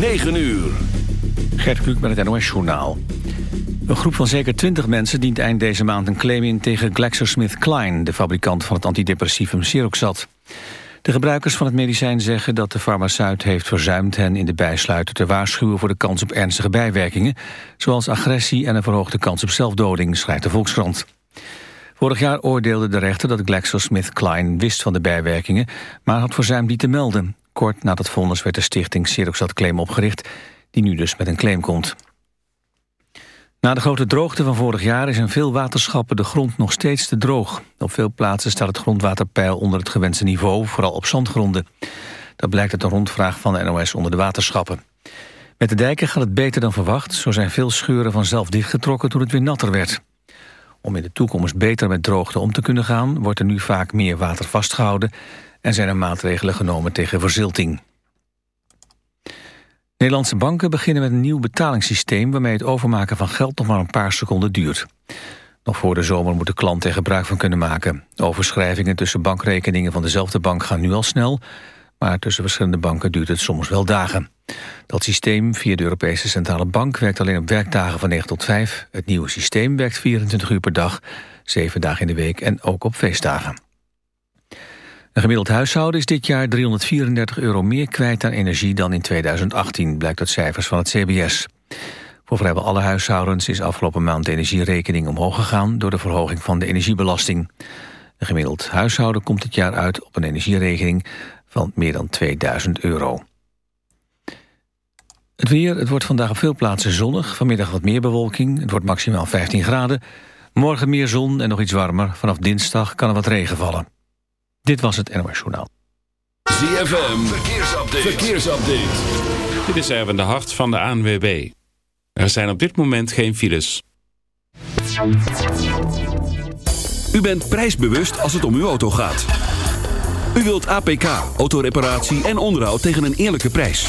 9 uur. Gert Kluk met het NOS-journaal. Een groep van zeker 20 mensen dient eind deze maand een claim in tegen GlaxoSmithKline, de fabrikant van het antidepressivum Siroxat. De gebruikers van het medicijn zeggen dat de farmaceut heeft verzuimd hen in de bijsluiter te waarschuwen voor de kans op ernstige bijwerkingen, zoals agressie en een verhoogde kans op zelfdoding, schrijft de Volkskrant. Vorig jaar oordeelde de rechter dat GlaxoSmithKline wist van de bijwerkingen, maar had verzuimd die te melden. Kort na dat vonnis werd de stichting Siroxat Claim opgericht, die nu dus met een claim komt. Na de grote droogte van vorig jaar is in veel waterschappen de grond nog steeds te droog. Op veel plaatsen staat het grondwaterpeil onder het gewenste niveau, vooral op zandgronden. Dat blijkt uit een rondvraag van de NOS onder de waterschappen. Met de dijken gaat het beter dan verwacht. Zo zijn veel scheuren vanzelf dichtgetrokken toen het weer natter werd. Om in de toekomst beter met droogte om te kunnen gaan... wordt er nu vaak meer water vastgehouden... en zijn er maatregelen genomen tegen verzilting. Nederlandse banken beginnen met een nieuw betalingssysteem... waarmee het overmaken van geld nog maar een paar seconden duurt. Nog voor de zomer moet de klant er gebruik van kunnen maken. Overschrijvingen tussen bankrekeningen van dezelfde bank gaan nu al snel... maar tussen verschillende banken duurt het soms wel dagen. Dat systeem via de Europese Centrale Bank werkt alleen op werkdagen van 9 tot 5. Het nieuwe systeem werkt 24 uur per dag, 7 dagen in de week en ook op feestdagen. Een gemiddeld huishouden is dit jaar 334 euro meer kwijt aan energie dan in 2018, blijkt uit cijfers van het CBS. Voor vrijwel alle huishoudens is afgelopen maand de energierekening omhoog gegaan door de verhoging van de energiebelasting. Een gemiddeld huishouden komt dit jaar uit op een energierekening van meer dan 2000 euro. Het weer, het wordt vandaag op veel plaatsen zonnig. Vanmiddag wat meer bewolking, het wordt maximaal 15 graden. Morgen meer zon en nog iets warmer. Vanaf dinsdag kan er wat regen vallen. Dit was het NOS Journaal. ZFM, verkeersupdate. verkeersupdate. Dit is Erwin de Hart van de ANWB. Er zijn op dit moment geen files. U bent prijsbewust als het om uw auto gaat. U wilt APK, autoreparatie en onderhoud tegen een eerlijke prijs.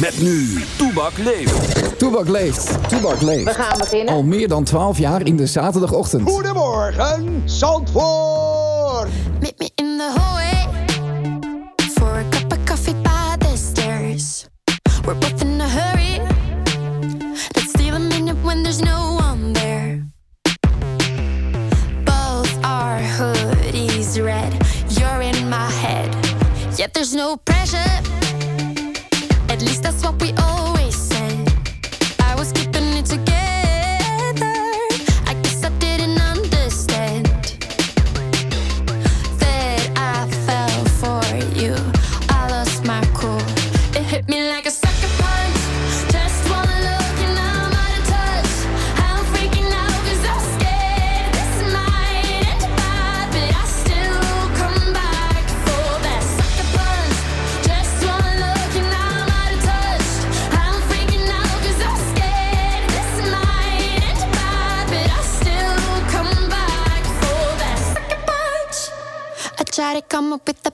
Met nu, Toebak leeft. Toebak leeft. Toebak leeft. We gaan beginnen. Al meer dan 12 jaar in de zaterdagochtend. Goedemorgen, Zandvoort. Meet me in the hallway I try to come up with the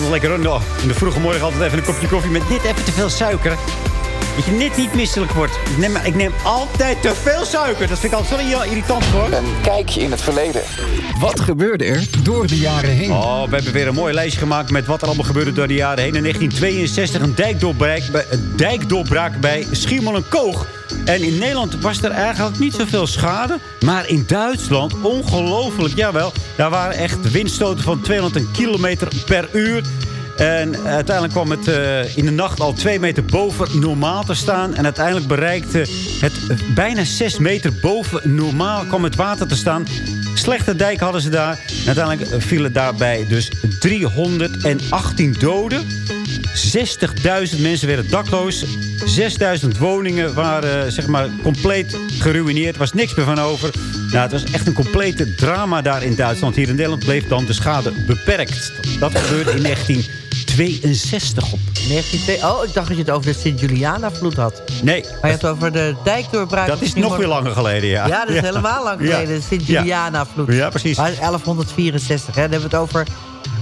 Want lekker. Oh, in de vroege morgen altijd even een kopje koffie met net even te veel suiker. Dat je net niet misselijk wordt. Ik neem, ik neem altijd te veel suiker. Dat vind ik altijd zo irritant hoor. Een kijkje in het verleden. Wat gebeurde er door de jaren heen? Oh, we hebben weer een mooi lijstje gemaakt met wat er allemaal gebeurde door de jaren heen. In 1962 een dijkdoorbraak bij, een dijkdoorbraak bij Schiermonnikoog. En in Nederland was er eigenlijk niet zoveel schade. Maar in Duitsland, ongelooflijk, jawel. Daar waren echt windstoten van 200 kilometer per uur. En uiteindelijk kwam het eh, in de nacht al twee meter boven normaal te staan. En uiteindelijk bereikte het eh, bijna zes meter boven normaal kwam het water te staan. Slechte dijk hadden ze daar. En uiteindelijk eh, vielen daarbij dus 318 doden. 60.000 mensen werden dakloos. 6.000 woningen waren zeg maar compleet geruineerd. Er was niks meer van over. Nou, het was echt een complete drama daar in Duitsland. Hier in Nederland bleef dan de schade beperkt. Dat gebeurde in 1962 op. 1902 oh, ik dacht dat je het over de Sint-Juliana-vloed had. Nee. Maar je hebt het over de dijkdoorbraak. Dat is nog weer langer geleden, ja. Ja, dat is helemaal lang geleden. De Sint-Juliana-vloed. Ja, precies. Maar 1164, hè. Dan hebben we het over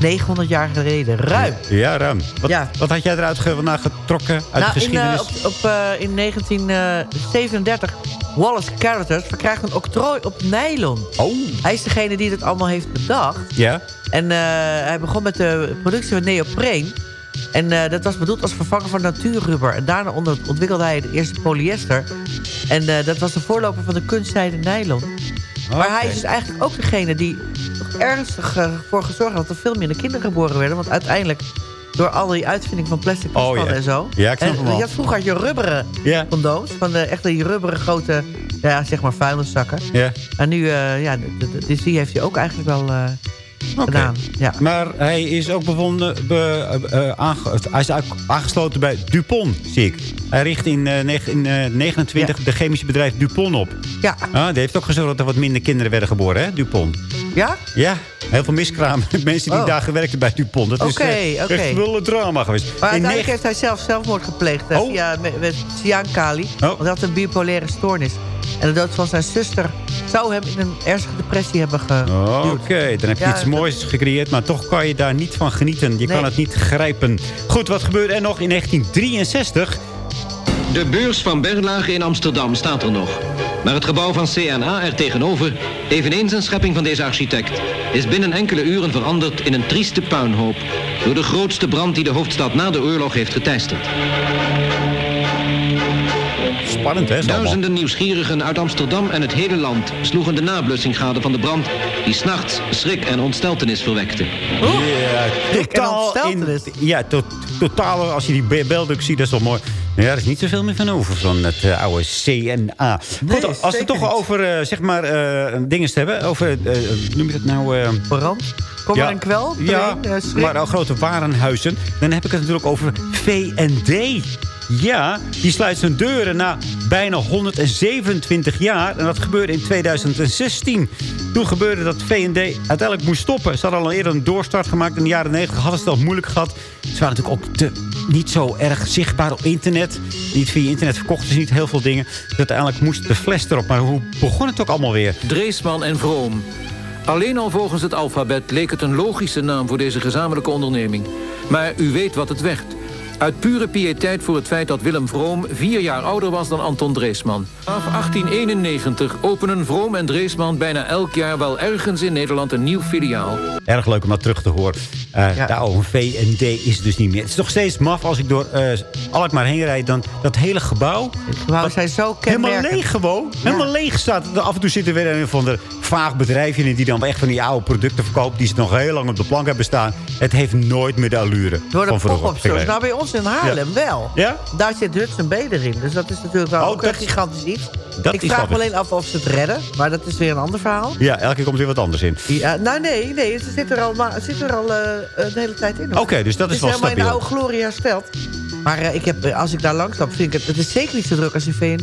900 jaar geleden. Ruim. Ja, ruim. Wat, Ja. wat had jij eruit getrokken uit de nou, in, eh, geschiedenis? op, op, eh, in 1937, Wallace Carothers verkrijgt een octrooi op nylon. Oh. Hij is degene die dit allemaal heeft bedacht. Ja? En eh, hij begon met de productie van neopreen. En eh, dat was bedoeld als vervanger van natuurrubber. En daarna onder- ontwikkelde hij de eerste polyester. En eh, dat was de voorloper van de kunstzijde nylon. Maar hij is dus eigenlijk ook degene die ernstig voor gezorgd dat er veel minder kinderen geboren werden. Want uiteindelijk, door al die uitvinding van plastic Oh, en zo... Ja, ik snap en, hem had vroeger had je rubberen Ja. condooms. Van de, echt die rubberen grote, ja, zeg maar vuilniszakken. Ja. En nu, eh, ja, de- dus die heeft hij ook eigenlijk wel eh, gedaan. Ja. Maar hij is ook bevonden, be, eh, aange- hij is aangesloten bij Dupont, zie ik. Hij richt in, eh, neg- in eh, 29 de chemische bedrijf Dupont op. Ja. Ah, die heeft ook gezorgd dat er wat minder kinderen werden geboren, hè, Dupont. Ja? Ja, heel veel miskraam. Mensen die Oh. daar gewerkt bij Dupont. Dat is eh, oké. echt wel een drama geweest. Maar In uiteindelijk negen- heeft hij zelf zelfmoord gepleegd eh, Oh. via met, met cyankali. Want hij had een bipolaire stoornis. En de dood van zijn zuster zou hem in een ernstige depressie hebben geduwd. Oké, dan heb je Ja, iets dat- moois gecreëerd, maar toch kan je daar niet van genieten. Je Nee. kan het niet grijpen. Goed, wat gebeurde er nog in 1963? De beurs van Berlage in Amsterdam staat er nog. Maar het gebouw van CNA er tegenover, eveneens een schepping van deze architect, is binnen enkele uren veranderd in een trieste puinhoop door de grootste brand die de hoofdstad na de oorlog heeft geteisterd. Spannend, hè? Duizenden nieuwsgierigen uit Amsterdam en het hele land sloegen de nablussing gade van de brand die s'nachts schrik en ontsteltenis verwekte. Ja, totaal in, ja, to, totaal, als je die be- beelden ook ziet, dat is wel mooi. Ja, er is niet zoveel meer van over van het eh, oude CNA. Goed, als we het toch over, eh, zeg maar, eh dingen te hebben. Over, noem je het nou... Brand? Kom maar en kwel? Ja, Terrein, maar al grote warenhuizen. Dan heb ik het natuurlijk over V&D. Ja, die sluit zijn deuren na bijna 127 jaar. En dat gebeurde in 2016. Toen gebeurde dat V&D uiteindelijk moest stoppen. Ze hadden al eerder een doorstart gemaakt. In de jaren 90 hadden ze het moeilijk gehad. Ze waren natuurlijk ook niet zo erg zichtbaar op internet. Niet via internet verkochten ze niet heel veel dingen. Dus uiteindelijk moest de fles erop. Maar hoe begon het ook allemaal weer? Dreesman en Vroom. Alleen al volgens het alfabet leek het een logische naam voor deze gezamenlijke onderneming. Maar u weet wat het werd. Uit pure piëteit voor het feit dat Willem Vroom vier jaar ouder was dan Anton Dreesman. Vanaf 1891 openen Vroom en Dreesman bijna elk jaar wel ergens in Nederland een nieuw filiaal. Erg leuk om dat terug te horen. Eh De oude V&D is het dus niet meer. Het is nog steeds maf als ik door eh Alkmaar heen rijd. Dan dat hele gebouw... gebouwen zijn zo Helemaal kenmerkend. leeg gewoon. Helemaal leeg staat. Af en toe zit er weer een van de vaag bedrijfje in... die dan echt van die oude producten verkoopt... die ze nog heel lang op de plank hebben staan. Het heeft nooit meer de allure Door de pop-up. Nou, bij ons in Haarlem wel. Ja? Daar zit Hudson B erin. Dus dat is natuurlijk wel Oh, ook een gigantisch iets. dat ik is vraag me alleen af of ze het redden. Maar dat is weer een ander verhaal. Ja, elke keer komt er weer wat anders in. Ja, nou nee, nee, ze zit er al, zit er al eh, een hele tijd in. Oké, dus dat is wel Het is helemaal in stabiel. de oude glorie hersteld. Maar eh, ik heb, eh, als ik daar langs loop, vind ik het... Het is zeker niet zo druk als in V&D.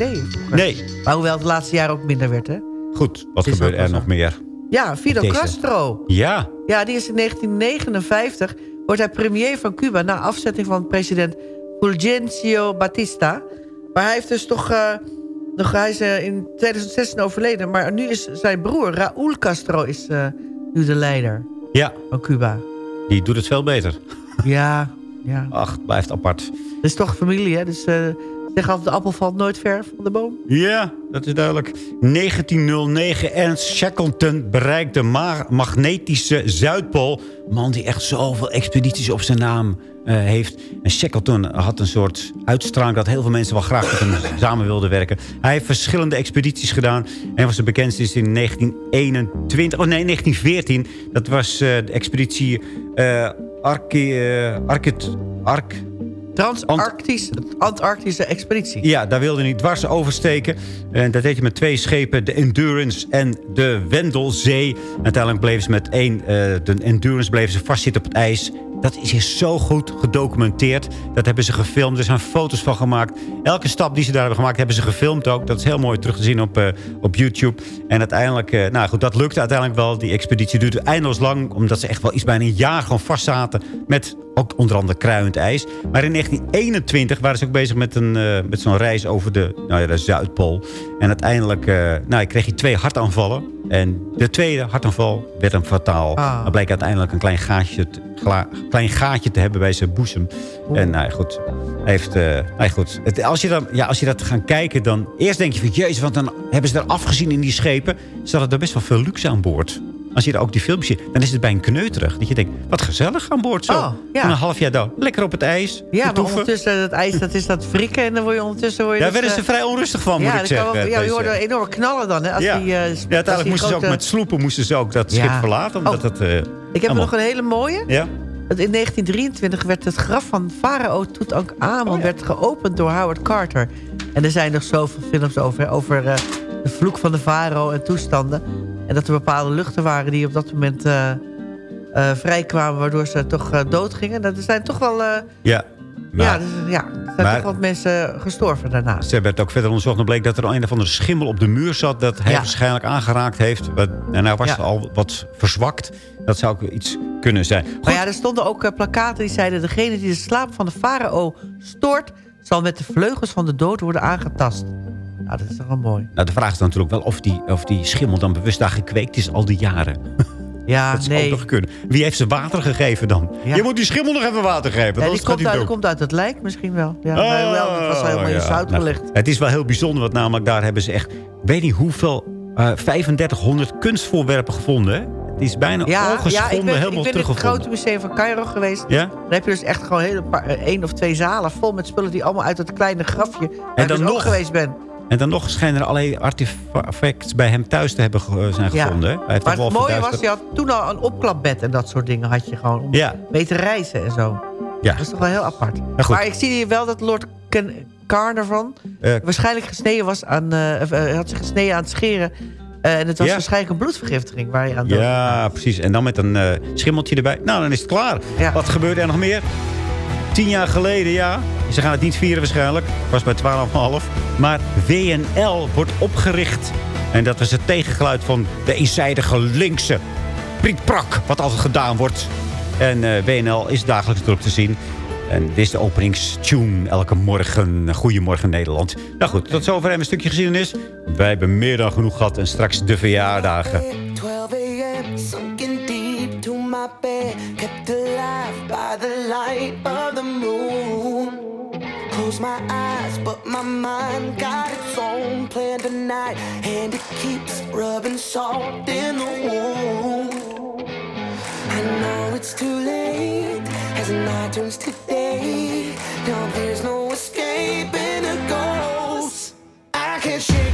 Nee. Maar hoewel het de laatste jaren ook minder werd, hè? Goed, wat is ook er nog meer? Ja, Fidel Deze. Castro. Ja, Ja, die is in 1959 wordt hij premier van Cuba... na afzetting van president Fulgencio Batista. Maar hij heeft dus toch... eh, nog, hij is eh, in 2016 overleden. Maar nu is zijn broer, Raúl Castro, is eh, nu de leider ja, van Cuba. die doet het veel beter. Ja, ja. Ach, het blijft apart. Het is toch familie, hè? Dus zeg altijd, de appel valt nooit ver van de boom. Ja, dat is duidelijk. 1909, Ernst Shackleton bereikt de ma- magnetische Zuidpool. Man die echt zoveel expedities op zijn naam eh, heeft. En Shackleton had een soort uitstraling... dat heel veel mensen wel graag met hem samen wilden werken. Hij heeft verschillende expedities gedaan. Een van zijn bekendste in 1921... Oh nee, 1914. Dat was eh, de expeditie... eh Arke, eh, Arket, Ark... Antarctische expeditie. Ja, daar wilde hij dwars oversteken. En dat deed hij met twee schepen, de Endurance en de Wendelzee. Uiteindelijk bleven ze met één, eh, de Endurance bleven ze vastzitten op het ijs. Dat is hier zo goed gedocumenteerd. Dat hebben ze gefilmd. Er zijn foto's van gemaakt. Elke stap die ze daar hebben gemaakt, hebben ze gefilmd ook. Dat is heel mooi terug te zien op, eh, op YouTube. En uiteindelijk, eh, nou goed, dat lukte uiteindelijk wel. Die expeditie duurde eindeloos lang. Omdat ze echt wel iets bijna een jaar gewoon vast zaten. Met ook onder andere kruiend ijs. Maar in 1921 waren ze ook bezig met, een, eh, met zo'n reis over de, nou ja, de Zuidpool. En uiteindelijk nou, kreeg hij twee hartaanvallen. En de tweede hartaanval werd hem fataal. Ah. Dan bleek uiteindelijk een klein gaatje, klein gaatje te hebben bij zijn boezem. En nou ja, goed. Heeft, eh, nou goed. Het, als, je dan, ja, als je dat gaat kijken, dan... Eerst denk je van, jezus, want dan hebben ze er afgezien in die schepen. Ze hadden er best wel veel luxe aan boord. Als je er ook die filmpjes ziet, dan is het bij een kneuterig. Dat je denkt, wat gezellig aan boord zo. Oh, ja. En een half jaar dan. Lekker op het ijs. Ja, maar ondertussen, dat ijs, dat is dat frikken. En dan word je ondertussen... Word je Daar dus, werden ze eh, vrij onrustig van, moet ik dat zeggen. wel- ja, je hoorde enorm knallen dan, hè? Als ja. die, eh, ja, als die uiteindelijk moesten ze ook met sloepen moesten ze ook dat Ja. schip verlaten. Omdat het, eh, Ik heb er nog een hele mooie. Ja? In 1923 werd het graf van farao Tutankhamon Oh, werd geopend door Howard Carter. En er zijn nog zoveel films over, over de vloek van de farao en toestanden. En dat er bepaalde luchten waren die op dat moment eh eh, vrijkwamen... waardoor ze toch eh, doodgingen. Dat er zijn toch wel... Ja. Maar, ja, dus, ja, er zijn maar- toch wat mensen gestorven daarna. Ze werd ook verder onderzocht en bleek dat er een of andere schimmel op de muur zat... dat hij Ja. waarschijnlijk aangeraakt heeft. En hij was Ja. al wat verzwakt. Dat zou ook iets kunnen zijn. Maar ja, er stonden ook plakaten die zeiden... degene die de slaap van de farao stoort... zal met de vleugels van de dood worden aangetast. Nou, dat is toch wel mooi. Nou, de vraag is dan natuurlijk wel of die, of die schimmel dan bewust daar gekweekt is al die jaren. Ja, dat zou nee. nog kunnen. Wie heeft ze water gegeven dan? Ja. Je moet die schimmel nog even water geven. Ja, dat die komt, uit, komt uit het lijk misschien wel. Ja, maar wel, dat was helemaal in Oh, ja. zout Nou, gelegd. het is wel heel bijzonder, want namelijk daar hebben ze echt... weet niet hoeveel, eh 3500 kunstvoorwerpen gevonden. hè? Het is bijna Ja, ja, ongeschonden, ik ben, helemaal ik ben in het grote museum van Cairo geweest. Ja? Dan heb je dus echt gewoon hele paar, eh, één of twee zalen vol met spullen... die allemaal uit het kleine grafje waar ik dan dus ook nog- geweest ben. En dan nog schijnen er allerlei artefacts bij hem thuis te hebben ge- zijn gevonden. Hij heeft Maar het mooie was, je had toen al een opklapbed en dat soort dingen had je gewoon om Ja. mee te reizen en zo. Ja. Dat is toch wel heel apart. goed. Maar ik zie hier wel dat Lord Ken Carnarvon Eh, waarschijnlijk gesneden was aan, eh, eh, had zich gesneden aan het scheren. Eh, en het was Ja. waarschijnlijk een bloedvergiftiging waar je aan dood Ja, precies. En dan met een eh, schimmeltje erbij. Nou, dan is het klaar. Wat gebeurde er nog meer? Tien jaar geleden, ja. Ze gaan het niet vieren waarschijnlijk. Was bij 12,5. Maar WNL wordt opgericht. En dat was het tegengeluid van de eenzijdige linkse prietprak. Wat altijd gedaan wordt. En eh, WNL is dagelijks druk te zien. En dit is de openingstune elke morgen. Goedemorgen Nederland. Nou goed, tot zover even een stukje geschiedenis. Wij hebben meer dan genoeg gehad. En straks de verjaardagen. 12 a.m. my bed, kept alive by the light of the moon. Close my eyes, but my mind got its own plan tonight, and it keeps rubbing salt in the wound. I know it's too late as the night turns to day. Now there's no escaping a ghost. I can't shake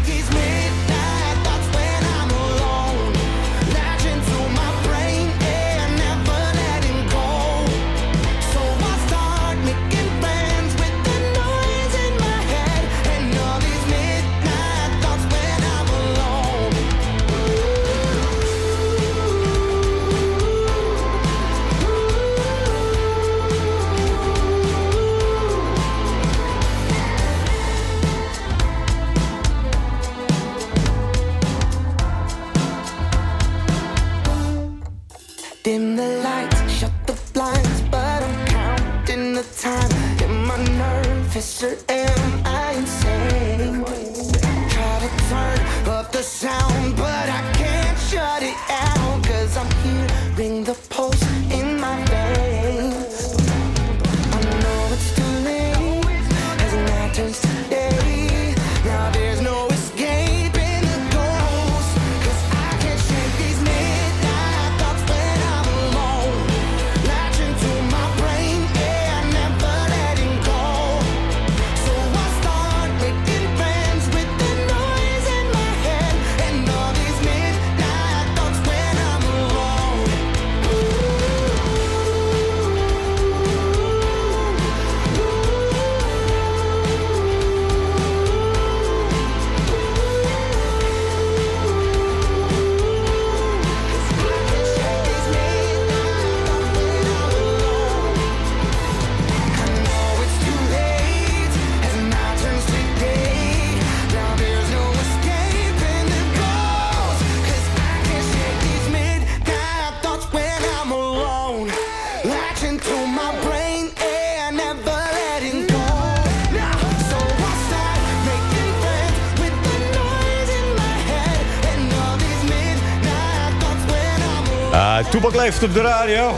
leeft op de radio.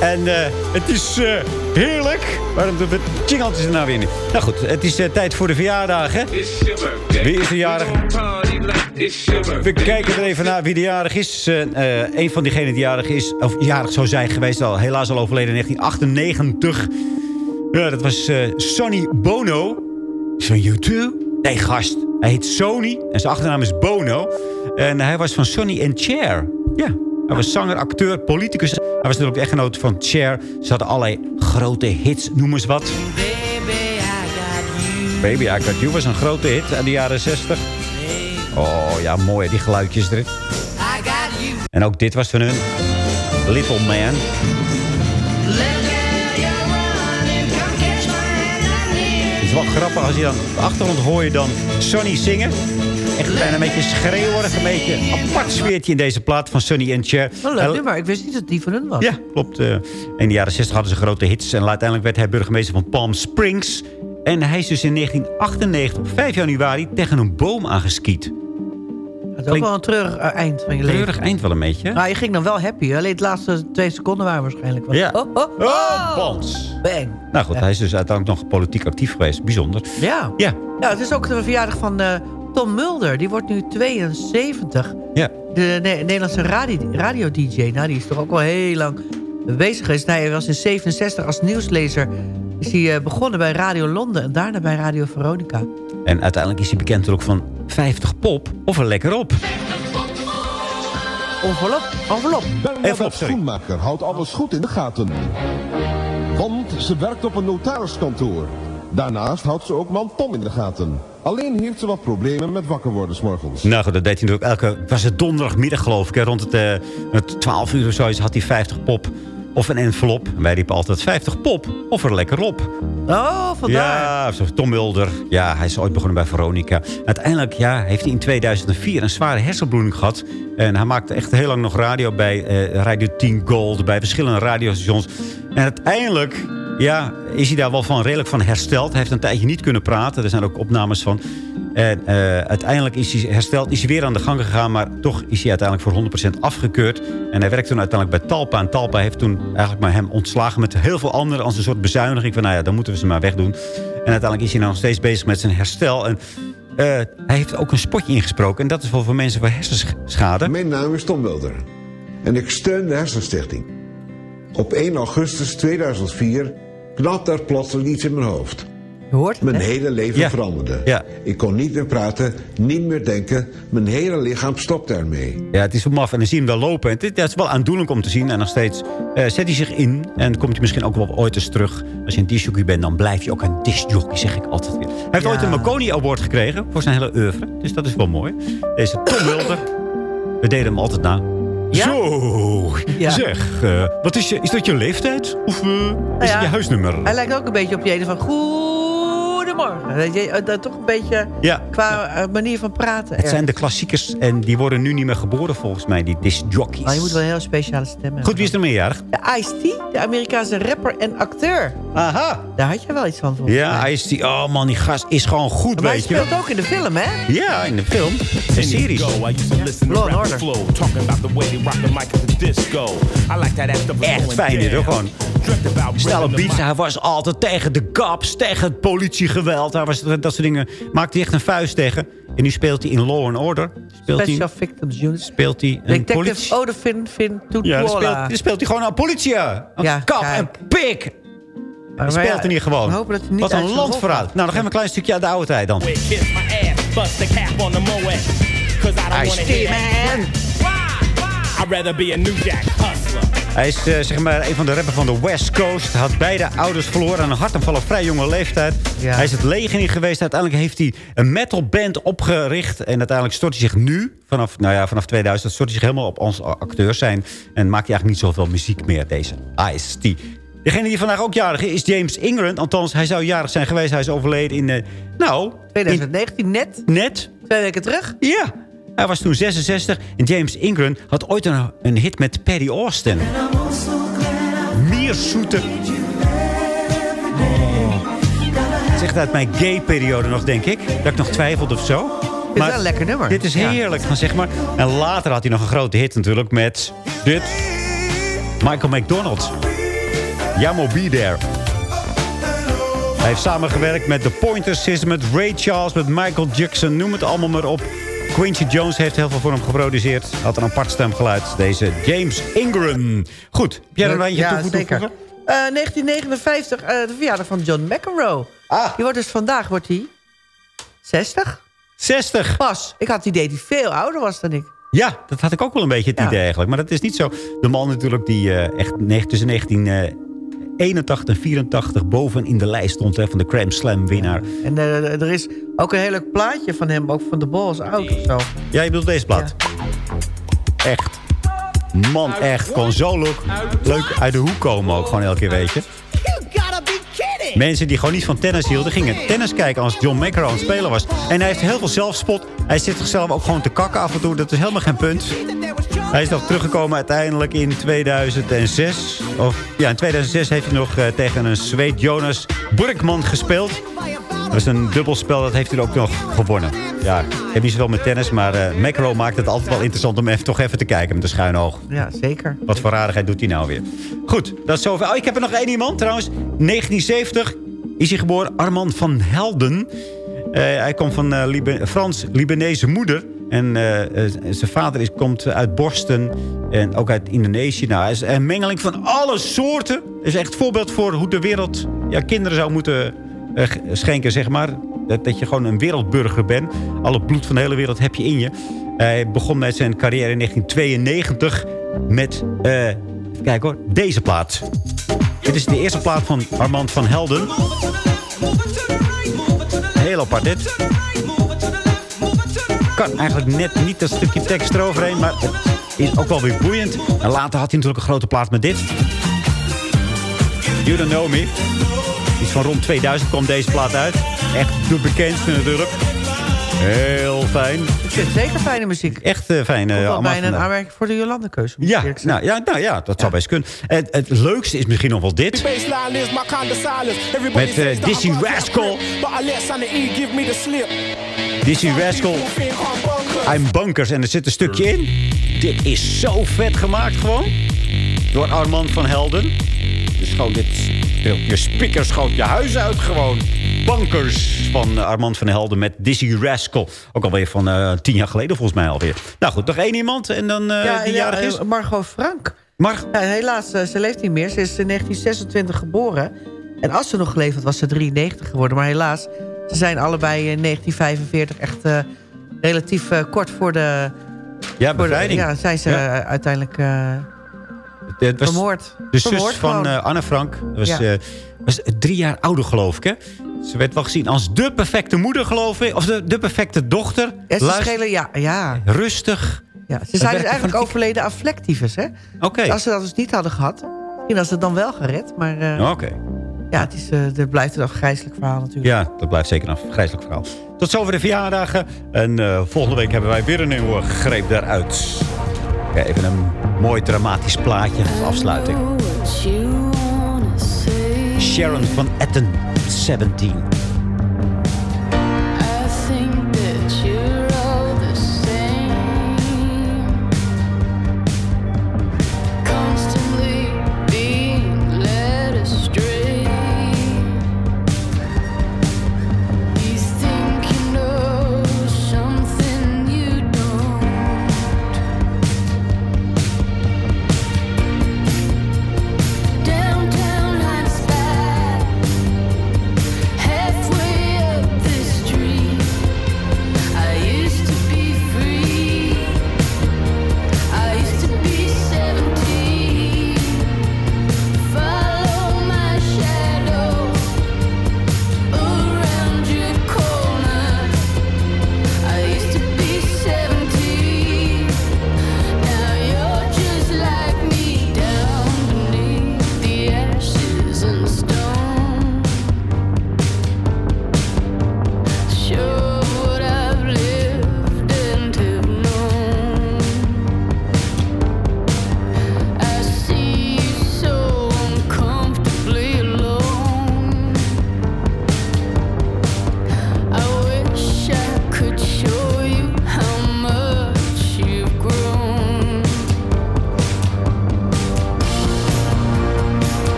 En eh, het is eh, heerlijk. Waarom de jingle is er nou weer niet? Nou goed, het is eh, tijd voor de verjaardag, hè? Wie is de jarig? We kijken er even naar wie de jarig is. Een van diegenen die jarig is, of jarig zou zijn geweest, al helaas al overleden in 1998. Ja, dat was Sonny Bono. Is van U2? Nee, gast. Hij heet Sony en zijn achternaam is Bono. En hij was van Sonny and Cher. Ja, hij was zanger, acteur, politicus. Hij was natuurlijk echtgenoot van Cher. Ze hadden allerlei grote hits, noem eens wat. Baby, I Got You was een grote hit uit de jaren 60. Oh ja, mooi, die geluidjes erin. En ook dit was van hun. Little Man. Het is wel grappig als je dan op de hoor je dan Sonny zingen. Echt bijna een beetje schreeuwerig, een beetje apart sfeertje in deze plaat van Sonny en Cher. Oh, leuk nummer. Ik wist niet dat die van hun was. ja, klopt. eh, in de jaren 60 hadden ze grote hits. En uiteindelijk werd hij burgemeester van Palm Springs. En hij is dus in 1998 op 5 januari tegen een boom aangeskiet. Het is ook wel een treurig eh, eind van je leven. Treurig eind wel een beetje. Nou, je ging dan wel happy. Alleen de laatste twee seconden waren waarschijnlijk. wel- Ja. Oh, oh, oh. Oh, bons. Bang. Nou goed, hij is dus uiteindelijk nog politiek actief geweest. Bijzonder. Ja. Ja. ja, het is ook de verjaardag van eh, Tom Mulder. Die wordt nu 72. Ja. De Ne- Nederlandse radio- radio-dj. nou, die is toch ook wel heel lang bezig geweest. Hij was in 67 als nieuwslezer is hij, eh, begonnen bij Radio Londen... en daarna bij Radio Veronica. En uiteindelijk is hij bekend natuurlijk van 50 pop of er lekker op. Envelop, envelop. Bernadette Schoenmaker houdt alles goed in de gaten. Want ze werkt op een notariskantoor. Daarnaast houdt ze ook man Tom in de gaten. Alleen heeft ze wat problemen met wakker worden 's morgens. Nou goed, dat deed hij natuurlijk elke... Was het donderdagmiddag geloof ik. hè, Rond het, eh, het 12 uur of zo had hij 50 pop of een envelop. En wij riepen altijd 50 pop of er lekker op. Oh, vandaar. Ja, Tom Mulder. Ja, hij is ooit begonnen bij Veronica. Uiteindelijk ja, heeft hij in 2004 een zware hersenbloeding gehad. En hij maakte echt heel lang nog radio bij eh, Radio 10 Gold. Bij verschillende radiostations. En uiteindelijk ja, is hij daar wel van redelijk van hersteld. Hij heeft een tijdje niet kunnen praten. Er zijn ook opnames van. En eh, uiteindelijk is hij hersteld, is hij weer aan de gang gegaan... maar toch is hij uiteindelijk voor 100% afgekeurd. En hij werkte toen uiteindelijk bij Talpa. En Talpa heeft toen eigenlijk maar hem ontslagen... met heel veel anderen als een soort bezuiniging. Van nou ja, dan moeten we ze maar wegdoen. En uiteindelijk is hij nou nog steeds bezig met zijn herstel. En eh, hij heeft ook een spotje ingesproken. En dat is wel voor mensen voor hersenschade. Mijn naam is Tom Mulder. En ik steun de Hersenstichting. Op 1 augustus 2004 knapt er plotseling iets in mijn hoofd. hoort Mijn hele leven Ja. veranderde. Ja. Ik kon niet meer praten, niet meer denken. Mijn hele lichaam stopte ermee. Ja, het is wel maf. En dan zie je hem wel lopen. En dit, dat is wel aandoenlijk om te zien. En nog steeds eh, zet hij zich in. En dan komt hij misschien ook wel ooit eens terug. Als je een discjockey bent, dan blijf je ook een discjockey, zeg ik altijd weer. Hij heeft Ja. ooit een Marconi Award gekregen voor zijn hele oeuvre. Dus dat is wel mooi. Deze Tom Mulder. We deden hem altijd na. Ja? Zo, Ja. zeg. eh, wat is, je, is dat je leeftijd? Of eh, is Nou ja, het je huisnummer? Hij lijkt ook een beetje op je van... Goedemorgen. Weet je, eh, dat toch een beetje Ja. qua eh, manier van praten. Het zijn de klassiekers en die worden nu niet meer geboren volgens mij, die discjockeys. Maar je moet wel een heel speciale stem hebben. Goed, wie is er meerjarig? De Ice-T, de Amerikaanse rapper en acteur. Aha. Daar had je wel iets van volgens Ja, mij. hij is die. Oh man, die gast is gewoon goed, Maar hij weet je. speelt ook in de film, hè? Ja, in de film. En series. Law and Order. Echt fijn dit, hoor. Gewoon. Snelle beats. Hij was altijd tegen de gaps, tegen het politiegeweld. Hij was dat soort dingen. Maakte hij echt een vuist tegen. En nu speelt hij in Law and Order. Speelt Special hij, Victims Unit. speelt hij een Detective politie... Odefin Fin Ja, dan speelt, dan speelt hij gewoon een politie. Een Ja, kap kijk. en pik. Maar Hij speelt er niet gewoon. we hopen dat hij niet Wat een landverraad. valt. Nou, nog even een klein stukje uit de oude tijd dan. Ice-T, man. I'd rather be a New Jack hustler. Hij is eh, zeg maar een van de rappers van de West Coast. Had beide ouders verloren aan een hartaanval op vrij jonge leeftijd. Ja. Hij is het leger in geweest. Uiteindelijk heeft hij een metalband opgericht. En uiteindelijk stort hij zich nu, vanaf, nou ja, vanaf 2000... stort hij zich helemaal op ons acteurs zijn. En maakt hij eigenlijk niet zoveel muziek meer, deze Ice-T. Degene die vandaag ook jarig is, is James Ingram. Althans, hij zou jarig zijn geweest. Hij is overleden in, eh, nou... 2019, net. Net? Twee weken terug. Ja. Hij was toen 66. En James Ingram had ooit een, een hit met Paddy Austin. Mierzoete. Het is echt uit mijn gay-periode nog, denk ik. Dat ik nog twijfelde of zo. is wel een lekker nummer. Dit is Ja. heerlijk, dan zeg maar. En later had hij nog een grote hit natuurlijk met dit. Michael McDonald. Jamo Be There. Hij heeft samengewerkt met The Pointer System, met Ray Charles, met Michael Jackson. Noem het allemaal maar op. Quincy Jones heeft heel veel voor hem geproduceerd. Had een apart stemgeluid, deze James Ingram. Goed, heb jij er een ja, toe zeker. 1959, uh, eh, eh, de verjaardag van John McEnroe. Ah. Die wordt dus vandaag, wordt hij 60? 60. Pas, ik had het idee dat hij veel ouder was dan ik. Ja, dat had ik ook wel een beetje het idee eigenlijk. Maar dat is niet zo. De man natuurlijk die eh, echt tussen 19... 81 en 84 boven in de lijst stond hè, van de Cram Slam winnaar. En eh, er is ook een heel leuk plaatje van hem, ook van de Balls Oud of zo. Ja, je bedoelt deze plaat. Echt. Man, echt. kon zo leuk. Leuk uit de hoek komen ook gewoon elke keer, weet je. Mensen die gewoon niet van tennis hielden, gingen tennis kijken als John McEnroe een speler was. En hij heeft heel veel zelfspot. Hij zit zichzelf ook gewoon te kakken af en toe. Dat is helemaal geen punt. Hij is nog teruggekomen uiteindelijk in 2006. Of, ja, in 2006 heeft hij nog eh, tegen een Zweed Jonas Burkman gespeeld. Dat is een dubbelspel, dat heeft hij ook nog gewonnen. Ja, ik heb niet zoveel met tennis, maar eh Macro maakt het altijd wel interessant... om even, toch even te kijken met een schuin oog. Ja, zeker. Wat voor rarigheid doet hij nou weer? Goed, dat is zover. Oh, ik heb er nog één iemand trouwens. 1970 is hij geboren. Armand van Helden. Eh, hij komt van Liba- Frans-Libanese moeder. En eh, eh, zijn vader is, komt uit Boston. En ook uit Indonesië. Nou, hij is een mengeling van alle soorten. is echt een voorbeeld voor hoe de wereld ja, kinderen zou moeten eh, schenken, zeg maar. Dat, je gewoon een wereldburger bent. Alle bloed van de hele wereld heb je in je. Hij begon met zijn carrière in 1992 met... even kijken hoor, deze plaat. Dit is de eerste plaat van Armand van Helden. Heel apart dit. Kan eigenlijk net niet dat stukje tekst eroverheen, maar het is ook wel weer boeiend. En later had hij natuurlijk een grote plaat met dit. You Don't Know Me. Iets van rond 2000 kwam deze plaat uit. Echt de bekendste natuurlijk. Heel fijn. Ik vind zeker fijne muziek. Echt uh, fijn. Ook wel allemaal bijna een aanmerking voor de Jolande-keuze. moet ik ja, nou, ja, nou ja, dat zou best kunnen. Het, het leukste is misschien nog wel dit. Met, that Dizzy Rascal. Dizzy Rascal. I'm Bunkers. En er zit een stukje in. Dit is zo vet gemaakt gewoon. Door Armand van Helden. Dus gewoon dit je speakers gewoon je huis uit gewoon. Bankers van eh, Armand van Helden met Dizzy Rascal. Ook alweer van eh, tien jaar geleden volgens mij alweer. Nou goed, nog één iemand en dan ja, die ja, jarig is. Margot Frank. Mar ja, helaas, ze leeft niet meer. Ze is in 1926 geboren. En als ze nog geleefd had, was ze 93 geworden. Maar helaas, ze zijn allebei in 1945 echt eh, relatief eh, kort voor de... Ja, de- bevrijding. ja, zijn ze Ja. eh, uiteindelijk Het was vermoord. De Vermoord zus van Anne Frank. Was, Ja. was drie jaar ouder, geloof ik. Hè? Ze werd wel gezien als de perfecte moeder, geloof ik. Of de, de perfecte dochter. Ja, ze Luister- schelen, ja, ja. Rustig. ja. Ze zijn dus eigenlijk overleden aan hè? Oké. Als ze dat dus niet hadden gehad, misschien had ze het dan wel gered. Maar Oké. Ja, het, is, eh, blijft een afgrijzelijk verhaal natuurlijk. Ja, dat blijft zeker een vreselijk verhaal. Tot zover de verjaardagen. En eh, volgende week hebben wij weer een nieuwe greep daaruit. Ja, even een mooi dramatisch plaatje als afsluiting. Sharon van Etten, 17.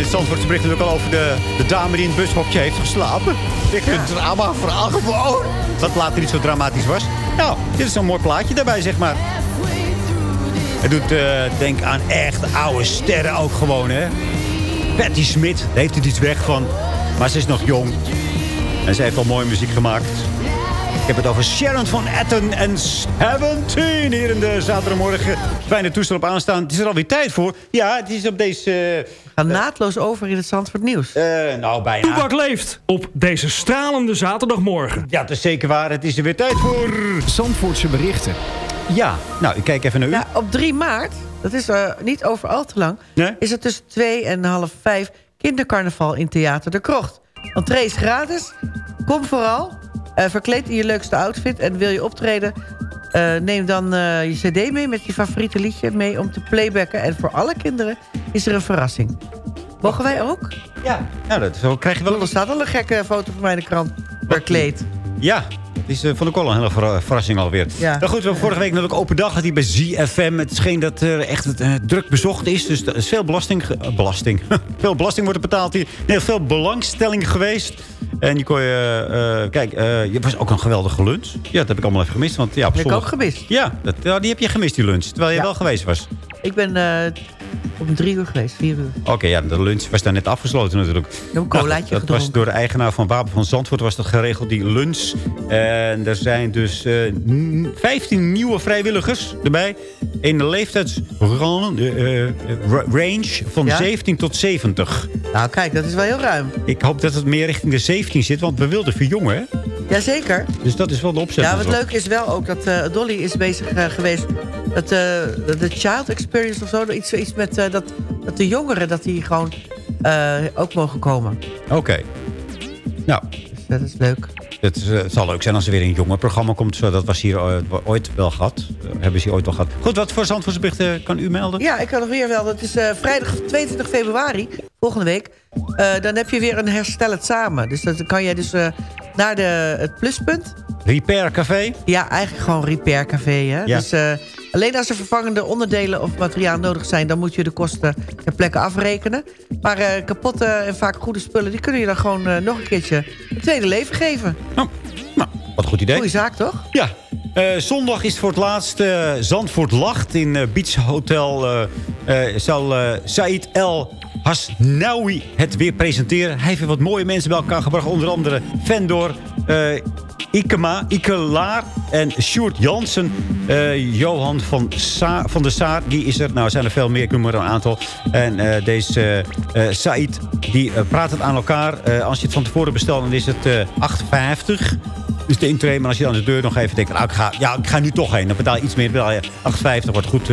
In het Zandvoortse bericht natuurlijk al over de, de dame die in het bushokje heeft geslapen. Ik vind het drama verhaal gewoon. Wat later niet zo dramatisch was. Nou, dit is een mooi plaatje daarbij, zeg maar. Het doet eh denk aan echt oude sterren ook gewoon, hè. Patti daar heeft het iets weg van. Maar ze is nog jong. En ze heeft al mooie muziek gemaakt. Ik heb het over Sharon van Etten en 17 hier in de zaterdagmorgen. Fijne toestel op aanstaan. Het is er alweer tijd voor. Ja, het is op deze... Gaan naadloos over in het Zandvoort nieuws. Eh, nou, bijna. Toebak leeft op deze stralende zaterdagmorgen. Ja, dat is zeker waar. Het is er weer tijd voor... Zandvoortse berichten. Ja, nou, ik kijk even naar u. Ja, op 3 maart, dat is eh, niet over al te lang... Nee? is het tussen 2 en half 5 kindercarnaval in Theater de Krocht. Entree is gratis. Kom vooral. Eh, verkleed in je leukste outfit. En wil je optreden... eh, neem dan eh, je cd mee met je favoriete liedje mee om te playbacken. En voor alle kinderen is er een verrassing. Mogen wij ook? Ja. Nou, dat krijg je wel... Er staat al een gekke foto van mij in de krant. Verkleed. Ja, is van de Kool een hele ver- verrassing alweer. Ja. Nou goed, we hebben vorige week natuurlijk open dag had hij bij ZFM. Het scheen dat er echt eh, druk bezocht is. Dus er is veel belasting... eh, belasting. veel belasting wordt er betaald hier. Nee, veel belangstelling geweest. En je kon je... kijk, je was ook een geweldige lunch. Ja, dat heb ik allemaal even gemist. Want, ja, op Heb ik ook gemist. Ja, dat, ja, die heb je gemist, die lunch. Terwijl je Ja. wel geweest was. Ik ben om drie uur geweest, vier uur. Oké, ja, de lunch was daar net afgesloten natuurlijk. een colaatje dat was door de eigenaar van Wapen van Zandvoort was dat geregeld, die lunch. En er zijn dus eh, n- 15 nieuwe vrijwilligers erbij. In de leeftijdsrange van Ja? 17 tot 70. Nou, kijk, dat is wel heel ruim. Ik hoop dat het meer richting de 17 zit, want we wilden verjongen, hè? Jazeker. Dus dat is wel de opzet. Ja, wat leuk is wel ook dat eh, Dolly is bezig eh, geweest... dat eh, de de child experience of zo, iets, iets met eh, dat, dat de jongeren... dat die gewoon eh, ook mogen komen. Oké. Nou, Dus dat is leuk. Het, is, het zal leuk zijn als er weer een jongerenprogramma komt. Zo, dat was hier ooit wel gehad. Eh, hebben ze hier ooit wel gehad. Goed, wat voor Zandvoortsberichten kan u melden? Ja, ik kan nog weer wel. Het is vrijdag 22 februari, volgende week. Dan heb je weer een herstel het samen. Dus dan kan jij dus naar de, het pluspunt. Repair Café? Ja, eigenlijk gewoon Repair Café. Hè? Ja. Dus alleen als er vervangende onderdelen of materiaal nodig zijn... dan moet je de kosten ter plekke afrekenen. Maar eh, kapotte en vaak goede spullen... die kunnen je dan gewoon eh, nog een keertje een tweede leven geven. Wat een goed idee. Goeie zaak, toch? Ja. Eh, zondag is voor het laatst Zandvoort Lacht in Beach Hotel. zal Said El Hasnaoui het weer presenteren. Hij heeft wat mooie mensen bij elkaar gebracht. Onder andere Vendor, eh, Ikema, Ikelaar en Sjoerd Jansen. eh, Johan van, Sa van der Saar, die is er. Nou, er zijn er veel meer, ik noem maar een aantal. En eh, deze eh, Said, die praat het aan elkaar. Als je het van tevoren bestelt, dan is het eh 8,50. Dus de intree, maar als je aan de deur nog even denkt... Nou, ik, ga, ja, ik ga nu toch heen, dan betaal je iets meer. Dan betaal je 8,50 wordt goed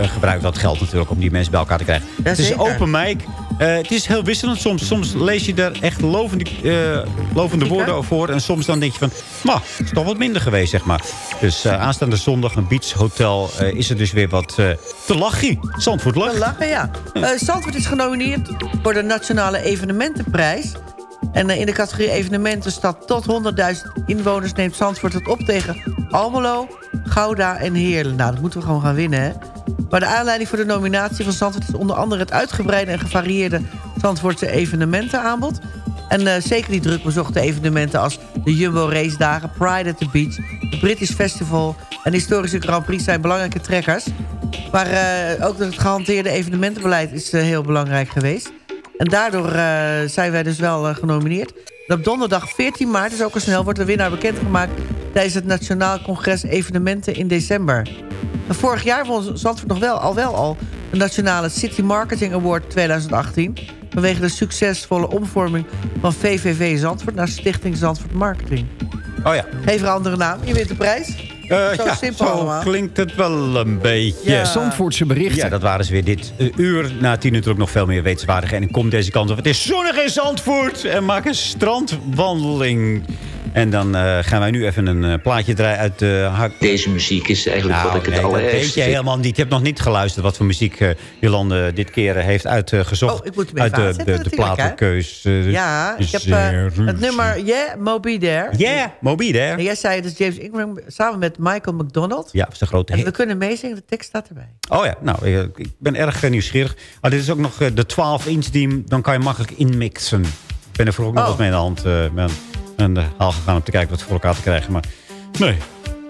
gebruikt, dat geld natuurlijk... om die mensen bij elkaar te krijgen. het is open mic. Eh, het is heel wisselend. Soms, soms lees je daar echt lovende, eh, lovende woorden over voor. En soms dan denk je van... Maar, het is toch wat minder geweest, zeg maar. Dus eh, aanstaande zondag een Beach Hotel... eh, is er dus weer wat te lachen. Zandvoort lacht. Te lachen, ja. Zandvoort is genomineerd voor de Nationale Evenementenprijs. En eh, in de categorie evenementen staat tot 100.000 inwoners... neemt Zandvoort het op tegen Almelo, Gouda en Heerlen. Nou, dat moeten we gewoon gaan winnen, hè. Maar de aanleiding voor de nominatie van Zandvoort... is onder andere het uitgebreide en gevarieerde Zandvoortse evenementenaanbod. En eh, zeker die druk bezochte evenementen als de Jumbo Race Dagen... Pride at the Beach, het British Festival... en historische Grand Prix zijn belangrijke trekkers. Maar eh, ook het gehanteerde evenementenbeleid is heel belangrijk geweest. En daardoor eh, zijn wij dus wel eh, genomineerd. En op donderdag 14 maart, dus ook al snel, wordt de winnaar bekendgemaakt... tijdens het Nationaal Congres Evenementen in december. En vorig jaar won Zandvoort nog wel al wel al... de Nationale City Marketing Award 2018... vanwege de succesvolle omvorming van VVV Zandvoort... naar Stichting Zandvoort Marketing. Oh ja. Er een andere naam, je wint de prijs. Eh, Zo ja, simpel zo allemaal. klinkt het wel een beetje. Ja. Zandvoortse berichten. Ja, dat waren ze weer dit eh, uur. Na tien natuurlijk nog veel meer wetenswaardigheden. En kom deze kant op. Het is zonnig in Zandvoort. En maak een strandwandeling. En dan eh, gaan wij nu even een eh, plaatje draaien uit de... hak. Deze muziek is eigenlijk wat ik het dat allerergste weet je helemaal niet. Je hebt nog niet geluisterd wat voor muziek eh, Jolande dit keer heeft uitgezocht. Oh, ik moet uit de, de, de platenkeus. eh, Ja, ik heb eh, het nummer Yeah, Moby There. Yeah, Moby There. En jij zei het is James Ingram samen met Michael McDonald. Ja, dat is een grote En hit. we kunnen meezingen, de tekst staat erbij. Oh ja, nou, ik ben erg nieuwsgierig. Maar dit is ook nog de 12-inch die dan kan je makkelijk inmixen. Ik ben er vroeger ook nog Oh. wat mee in de hand. eh aan de haal gegaan om te kijken wat voor elkaar te krijgen. Maar nee,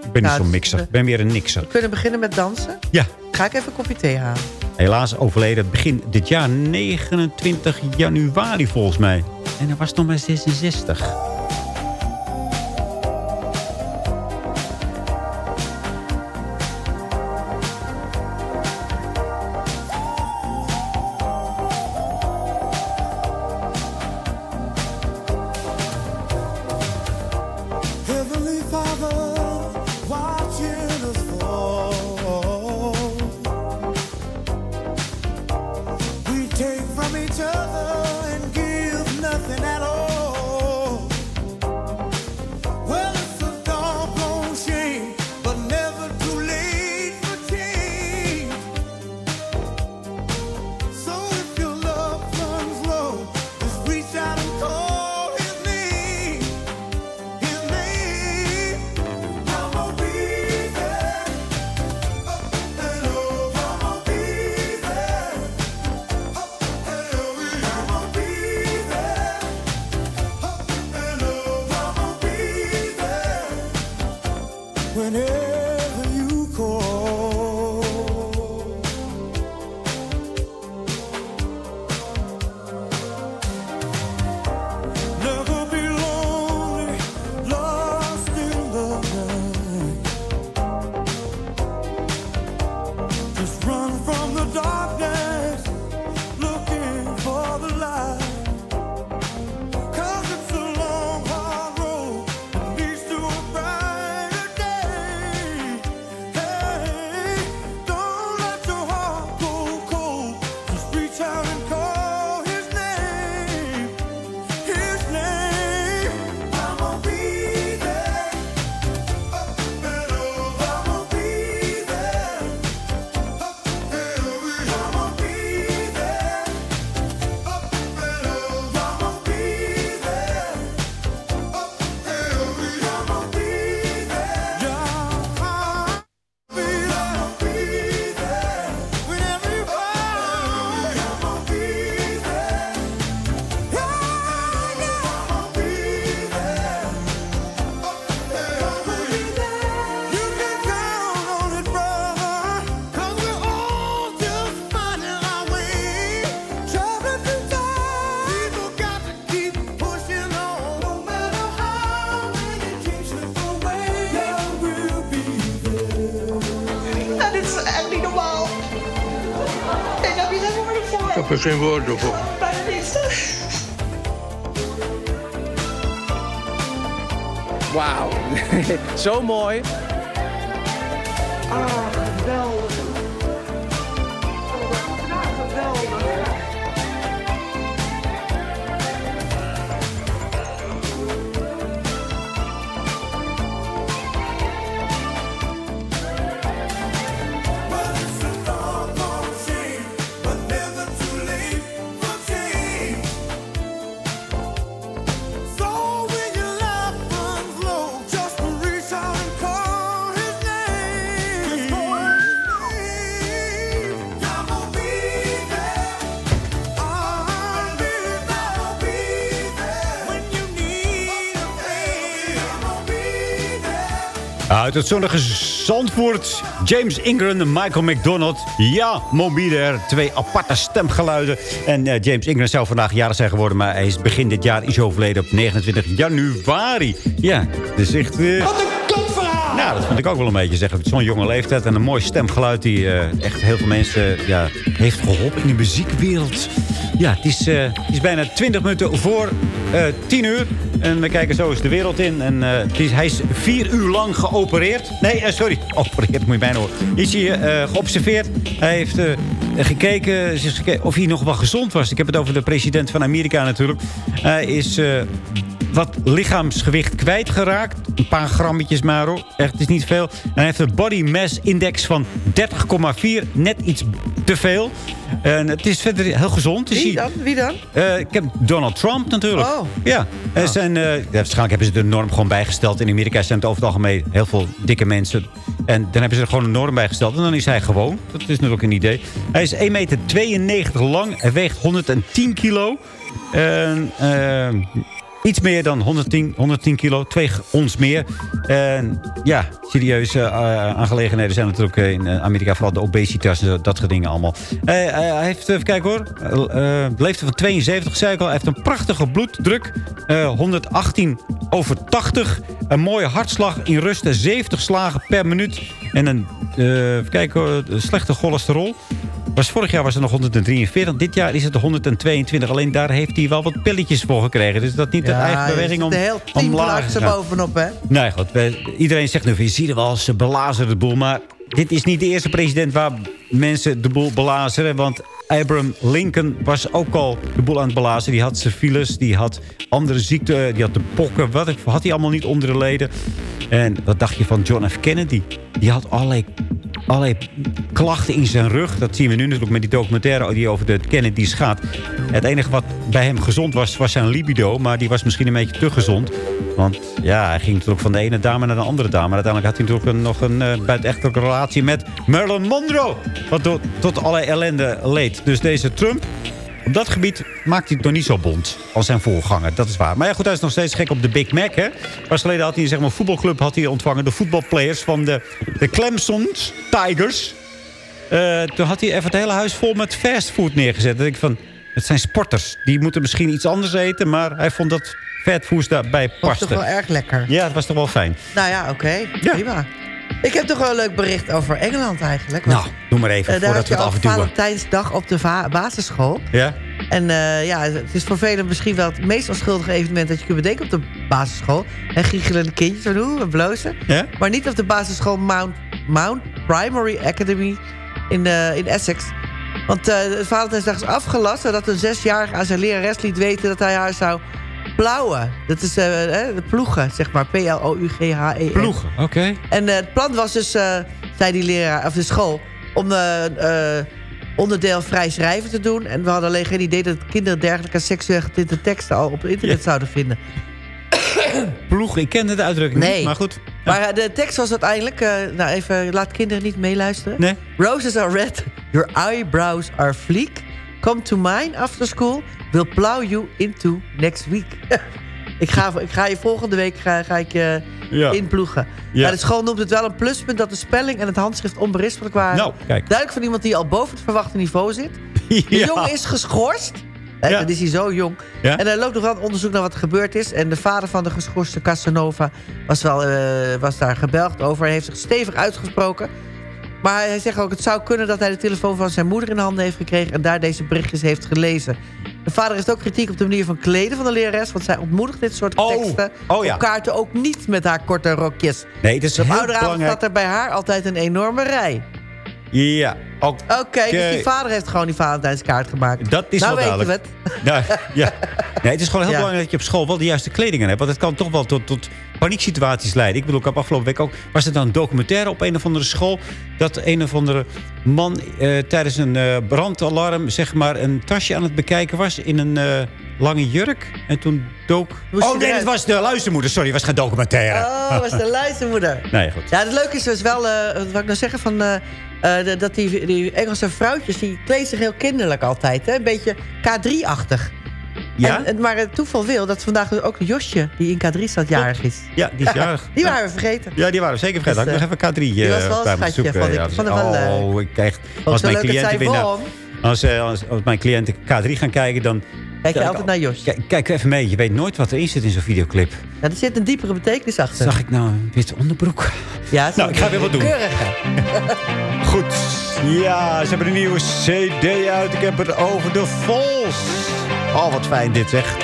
ik ben niet zo'n het- mixer. Ik ben weer een nixer. We kunnen beginnen met dansen. Ja. Ga ik even een kopje thee halen. Helaas overleden begin dit jaar, 29 januari volgens mij. En hij was nog maar 66. Geen woorden voor. Wauw, zo mooi. Uit het zonnige Zandvoort, James Ingram en Michael McDonald. Ja, Mobiler, twee aparte stemgeluiden. En eh, James Ingram zou vandaag jaren zijn geworden... maar hij is begin dit jaar is overleden op 29 januari. Ja, dus echt... eh, Wat een kutverhaal! nou, dat vind ik ook wel een beetje zeggen. Zo'n jonge leeftijd en een mooi stemgeluid... die eh, echt heel veel mensen ja, heeft geholpen in de muziekwereld. Ja, het is, eh, het is bijna 20 minuten voor 10 uur. En we kijken zo eens de wereld in. En eh, is, hij is vier uur lang geopereerd. Nee, eh, sorry, geopereerd moet je bijna horen. Is hij eh, geobserveerd. Hij heeft eh, gekeken, gekeken of hij nog wel gezond was. Ik heb het over de president van Amerika natuurlijk. Hij is... eh, wat lichaamsgewicht kwijtgeraakt. Een paar grammetjes maar hoor. Echt, het is niet veel. En hij heeft een body mass index van 30,4. Net iets te veel. En het is verder heel gezond. Wie hij- dan? Wie dan? eh, ik heb Donald Trump natuurlijk. Oh. Ja. En zijn, eh, ja, waarschijnlijk hebben ze de norm gewoon bijgesteld. In Amerika zijn het over het algemeen heel veel dikke mensen. En dan hebben ze er gewoon een norm bijgesteld. En dan is hij gewoon. Dat is natuurlijk een idee. Hij is 1,92 meter lang. Hij weegt 110 kilo. En, eh, iets meer dan 110, 110 kilo. Twee ons meer. En ja, serieuze eh, aangelegenheden zijn natuurlijk in eh, Amerika. Vooral de obesitas dat soort dingen allemaal. Eh, hij heeft, even kijken hoor. eh, leeftijd van 72, zei ik al. Hij heeft een prachtige bloeddruk. Eh, 118 over 80. Een mooie hartslag in rust. 70 slagen per minuut. En een, even kijken hoor, slechte cholesterol. Was vorig jaar was het nog 143. Dit jaar is het 122. Alleen daar heeft hij wel wat pilletjes voor gekregen. Dus dat niet de eigen beweging om heel van omlaag te gaan. bovenop, hè? Nee, goed. Iedereen zegt nu, je ziet er wel, ze belazeren de boel. Maar dit is niet de eerste president waar mensen de boel belazeren. Want Abraham Lincoln was ook al de boel aan het belazeren. Die had syphilis, die had andere ziekten, die had de pokken. Wat had hij allemaal niet onder de leden. En wat dacht je van John F. Kennedy? Die had allerlei, allerlei klachten in zijn rug. Dat zien we nu natuurlijk met die documentaire die over de Kennedys gaat. Het enige wat bij hem gezond was, was zijn libido. Maar die was misschien een beetje te gezond. Want ja, hij ging natuurlijk van de ene dame naar de andere dame. Maar uiteindelijk had hij natuurlijk nog een uh, buitenechtelijke relatie met Marilyn Monroe. Wat tot, tot allerlei ellende leed. Dus deze Trump, op dat gebied maakt hij het nog niet zo bond als zijn voorganger. Dat is waar. Maar ja, goed, hij is nog steeds gek op de Big Mac. Hè? Pas geleden had hij zeg maar, een voetbalclub had hij ontvangen. De voetbalplayers van de, de Clemson Tigers. Uh, toen had hij even het hele huis vol met fastfood neergezet. Dan denk ik van, het zijn sporters. Die moeten misschien iets anders eten. Maar hij vond dat fatfood daarbij Was paste. toch wel erg lekker. Ja, het was toch wel fijn. Nou ja, oké. Prima. Ik heb toch wel een leuk bericht over Engeland eigenlijk. Nou, doe maar even, uh, daar voordat we het Valentijnsdag op de basisschool. Ja? En uh, ja, het is voor velen misschien wel het meest onschuldige evenement... dat je kunt bedenken op de basisschool. En giechelende kindjes en hoe, en blozen. Ja? Maar niet op de basisschool Mount, Mount Primary Academy in, uh, in Essex. Want het Valentijnsdag is afgelast... zodat een zesjarige aan zijn lerares liet weten... dat hij haar zou plauwen. Dat is uh, de ploegen, zeg maar. P-L-O-U-G-H-E. Ploegen, oké. Okay. En uh, het plan was dus, uh, zei die leraar, of de school... om onderdeel vrij schrijven te doen. En we hadden alleen geen idee dat kinderen dergelijke seksueel getinte teksten... al op internet zouden vinden. Ploeg, ik kende de uitdrukking nee. niet, maar goed. Ja. Maar de tekst was uiteindelijk... Nou even, laat kinderen niet meeluisteren. Nee. Roses are red, your eyebrows are fleek. Come to mine after school. We'll plow you into next week. ik, ga, ik ga je volgende week ga, ga ik je ja. inploegen. Ja. Maar de school noemt het wel een pluspunt... dat de spelling en het handschrift onberispelijk waren. Nou, kijk. Duidelijk van iemand die al boven het verwachte niveau zit. De ja. jongen is geschorst. Ja. Dan is hij zo jong. Ja. En er loopt nog wel een onderzoek naar wat er gebeurd is. En de vader van de geschorste Casanova was, wel, uh, was daar gebelgd over. Hij heeft zich stevig uitgesproken. Maar hij zegt ook, het zou kunnen dat hij de telefoon van zijn moeder in handen heeft gekregen... en daar deze berichtjes heeft gelezen. De vader heeft ook kritiek op de manier van kleden van de lerares... want zij ontmoedigt dit soort oh. teksten. Oh, ja. Op kaarten ook niet met haar korte rokjes. Nee, het is dus heel belangrijk. staat er bij haar altijd een enorme rij. Ja, oké. Okay, dus die vader heeft gewoon die Valentijnskaart gemaakt. Dat is nou wel weten duidelijk. we het. Nou, ja. Nee, het is gewoon heel Ja. belangrijk dat je op school wel de juiste kleding aan hebt. Want het kan toch wel tot, tot panieksituaties leiden. Ik bedoel, ik heb afgelopen week ook... was er dan een documentaire op een of andere school... dat een of andere man eh, tijdens een eh, brandalarm... zeg maar een tasje aan het bekijken was in een eh, lange jurk. En toen dook... Oh nee, het was de luistermoeder. Sorry, het was geen documentaire. Oh, was de luistermoeder. Nee, goed. Ja, het leuke is dus wel, eh, wat ik nou zeggen, van, eh, de- dat die, die Engelse vrouwtjes, die kleden zich heel kinderlijk altijd. Hè? Een beetje K3-achtig. Ja? En, en, maar het toeval wil dat vandaag dus ook Josje, die in K3 staat, jarig is. Ja, die is jarig. Die waren we vergeten. Ja, die waren we zeker vergeten. Dus, Had ik nog even K3 die was wel een schatje, zoeken. vond ik. Ja, Ik vond hem wel leuk. oh, ik krijg... Als mijn cliënten won. als, eh, als, als mijn cliënten K3 gaan kijken, dan... Kijk je altijd naar Josje. Kijk, kijk even mee. Je weet nooit wat erin zit in zo'n videoclip. Ja, er zit een diepere betekenis achter. Zag ik nou een wit onderbroek? Ja, Nou, ik ga weer wat doen. keurige. Goed. Ja, ze hebben een nieuwe cd uit. Ik heb het over de Vols. Oh, wat fijn dit zeg.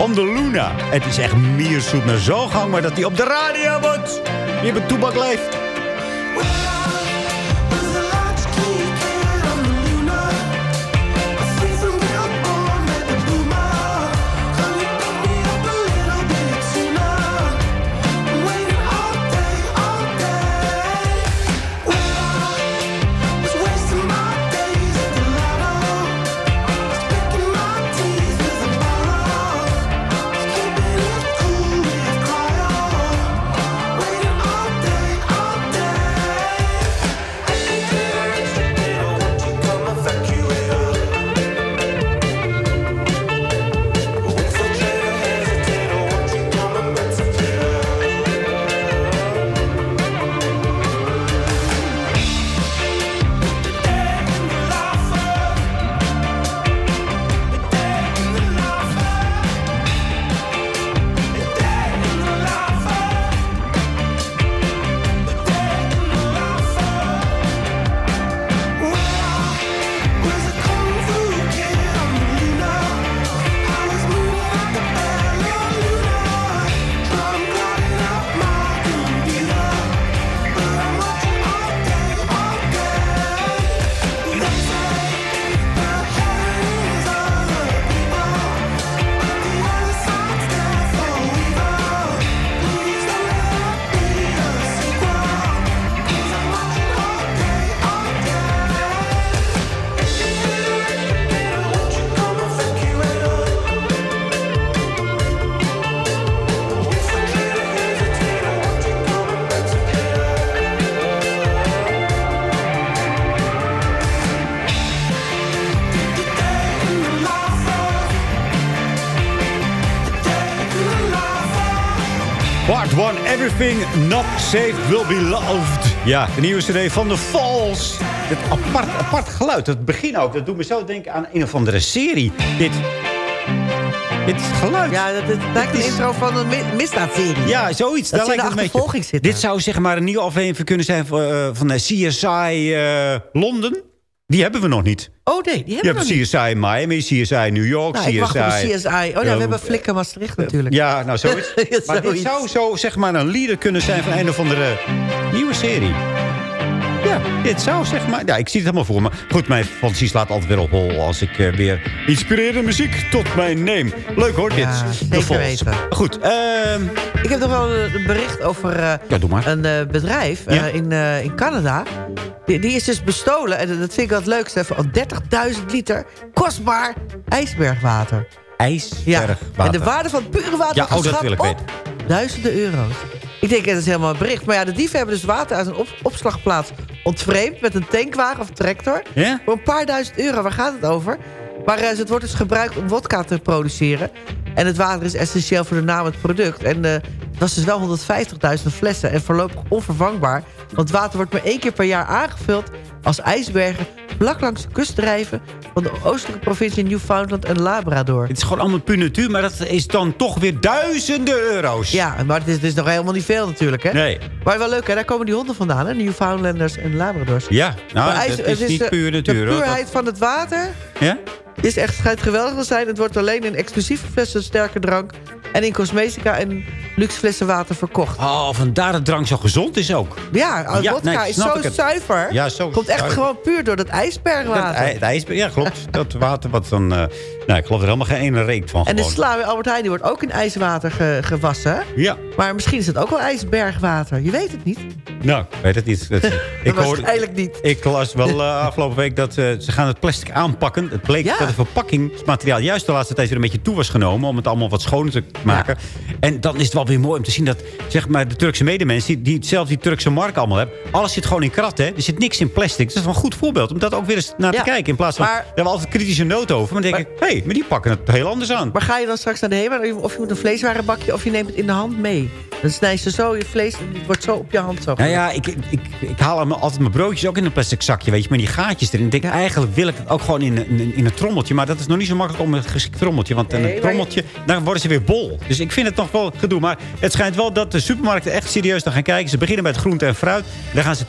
Om de Luna. Het is echt mierzoet naar zo gang, maar dat hij op de radio moet. Wie met toebak leeft. Everything Not Safe Will Be Loved. Ja, de nieuwe cd van The Falls. Het apart, apart geluid, het begin ook. Dat doet me zo denken aan een of andere serie. Dit, dit geluid. Ja, dat, dat lijkt een intro van een mi- misdaadserie. Ja, zoiets. Dat Daar lijkt de het een beetje. Dit zou zeg maar een nieuwe aflevering kunnen zijn van, eh, van de CSI eh, Londen. Die hebben we nog niet. Oh nee, die Je hebben we hebt nog niet. CSI Miami, CSI New York, Nou, CSI... ik wacht CSI. Oh nee, we eh, hebben Flikker Maastricht natuurlijk. Ja, nou zoiets. Ja, maar dit zou zo zeg maar een leader kunnen zijn van een of andere nieuwe serie. Ja, dit zou zeg maar... Ja, ik zie het helemaal voor me. Goed, mijn fantasie slaat altijd weer op hol als ik eh, weer inspirerende muziek tot mij neem. Leuk hoor, dit. Ja, De zeker weten. Goed, ehm, Ik heb nog wel een bericht over eh, Ja, doe maar. een eh, bedrijf eh, Ja. in, eh, in Canada. Die, die is dus bestolen, en dat vind ik wel het leukste... van 30.000 liter kostbaar ijsbergwater. ijsbergwater. Ja, en de waarde van het pure water Ja, oh, dat wil ik op weten. duizenden euro's. Ik denk, dat is helemaal een bericht. Maar ja, de dieven hebben dus water uit een op opslagplaats ontvreemd... met een tankwagen of tractor. Voor een paar duizend euro, waar gaat het over? Maar eh, het wordt dus gebruikt om wodka te produceren. En het water is essentieel voor de naam het product. En eh, het was dus wel 150.000 flessen en voorlopig onvervangbaar. Want het water wordt maar één keer per jaar aangevuld... als ijsbergen vlak langs de kust drijven... van de oostelijke provincie Newfoundland en Labrador. Het is gewoon allemaal puur natuur, maar dat is dan toch weer duizenden euro's. Ja, maar het is, het is nog helemaal niet veel natuurlijk, hè? Nee. Maar wel leuk, hè? Daar komen die honden vandaan, hè? Newfoundlanders en Labradors. Ja, nou, Maar ijs- dat is het niet de- puur natuur. De hoor. Dat- puurheid van het water Ja? Is echt schijnt geweldig te zijn. Het wordt alleen in exclusieve flessen sterke drank... en in cosmetica en luxe flessen water verkocht. Oh, vandaar dat drank zo gezond is ook. Ja, Ja, vodka nee, is zo zuiver. Ja, zo Komt echt zuiver. gewoon puur door dat ijsbergwater. Dat, het ijsberg, ja, klopt. Dat water wat dan... eh, nou, ik geloof er helemaal geen ene reet van en de gewoon. sla Albert Heijn die wordt ook in ijswater ge- gewassen. Ja, Maar misschien is het ook wel ijsbergwater. Je weet het niet. nou, ik weet het niet. Dat, ik Waarschijnlijk niet. Ik las wel eh, afgelopen week dat eh, ze gaan het plastic aanpakken. Het bleek Ja. dat het verpakkingsmateriaal juist de laatste tijd weer een beetje toe was genomen... om het allemaal wat schoner te maken. En dan is het wel weer mooi om te zien dat zeg maar, de Turkse medemensen... die, die zelfs die Turkse mark allemaal hebben... alles zit gewoon in kratten. Hè? Er zit niks in plastic. Dat is wel een goed voorbeeld om dat ook weer eens naar Ja, te kijken. In plaats van, maar- daar hebben we altijd kritische noot over. Maar dan denk ik, maar die pakken het heel anders aan. Maar ga je dan straks naar de HEMA of je moet een vleeswarenbakje... of je neemt het in de hand mee. Dan snij je zo je vlees en het wordt zo op je hand zo. Nou ja, ik, ik, ik, ik haal altijd mijn broodjes ook in een plastic zakje, weet je. Met die gaatjes erin. Ik denk, eigenlijk wil ik het ook gewoon in, een- in, in een trommeltje. Maar dat is nog niet zo makkelijk om een geschikt trommeltje. Want Nee, een trommeltje, dan worden ze weer bol. Dus ik vind het nog wel gedoe. Maar het schijnt wel dat de supermarkten echt serieus naar gaan kijken. Ze beginnen met groente en fruit. Dan gaan ze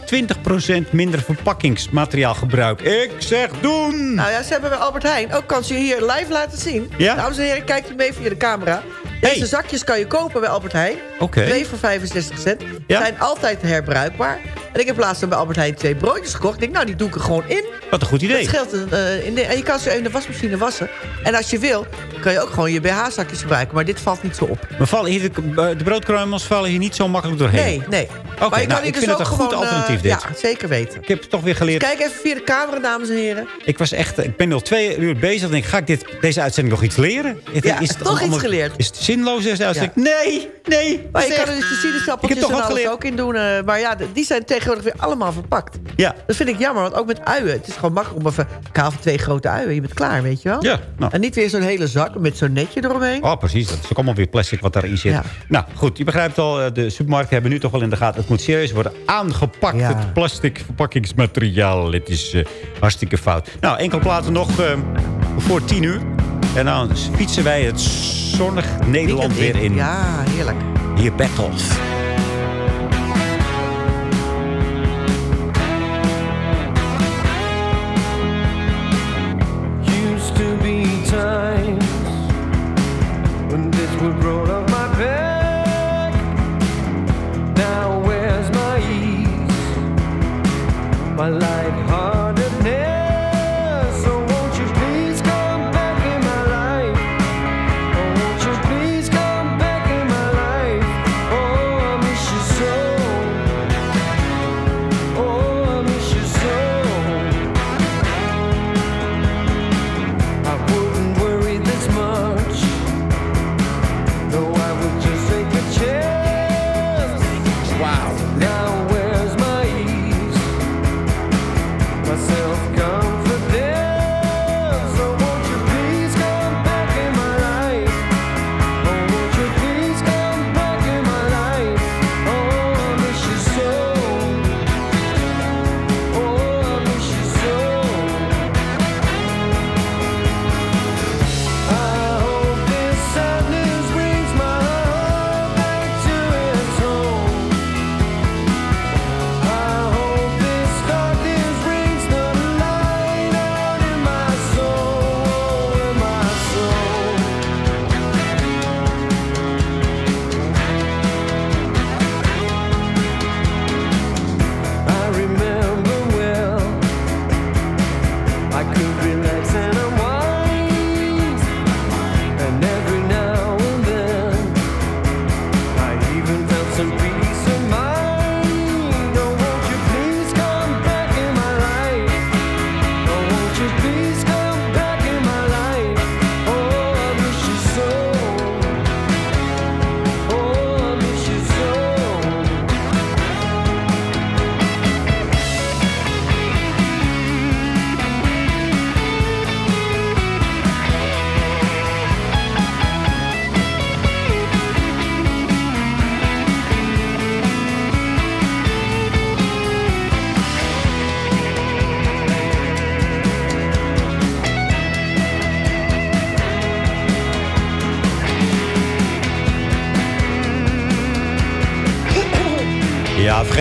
20% minder verpakkingsmateriaal gebruiken. Ik zeg doen! Nou ja, ze hebben bij Albert Heijn ook kan ze je hier live laten zien. Ja? Dames en heren, kijkt u mee via de camera. Deze Hey. zakjes kan je kopen bij Albert Heijn. Oké. Twee voor 65 cent. Ja? Zijn altijd herbruikbaar. En ik heb laatst bij Albert Heijn twee broodjes gekocht. Ik denk, nou, die doe ik er gewoon in. Wat een goed idee. Dat scheelt. eh, in de, en je kan ze in de wasmachine wassen. En als je wil, kan je ook gewoon je BH-zakjes gebruiken. Maar dit valt niet zo op. Maar vallen hier de, eh, de broodkruimels vallen hier niet zo makkelijk doorheen. Nee, nee. Oké, maar je nou, ik hier vind dus het een goed gewoon, eh, alternatief, dit. Ja, zeker weten. Ik heb toch weer geleerd... Kijk even via de camera, dames en heren. Ik was echt, ik ben al twee uur bezig. En ik ga ik dit, deze uitzending nog iets leren? Ja, het toch iets geleerd. Is het zinloos deze uitzending? Nee, nee. Maar je kan er dus de sinaasappeltjes en alles geleerd. ook in doen. eh, maar ja, die zijn tegenwoordig weer allemaal verpakt. Ja. Dat vind ik jammer, want ook met uien. Het is gewoon makkelijk om even kaal van twee grote uien. Je bent klaar, weet je wel? Ja, nou. En niet weer zo'n hele zak met zo'n netje eromheen. Oh, precies. Dat is ook allemaal weer plastic wat daarin zit. Ja. Nou, goed. Je begrijpt al, eh, de supermarkten hebben nu toch wel in de gaten. Het moet serieus worden aangepakt. Het plastic verpakkingsmateriaal. Het is eh, hartstikke fout. Nou, enkel platen nog eh, voor tien uur. En dan fietsen wij het zonnig Nederland weer in. Ja, heerlijk. Hier Battles. Used to be times when this would roll off my back. Now where's my ease? My lightheartedness.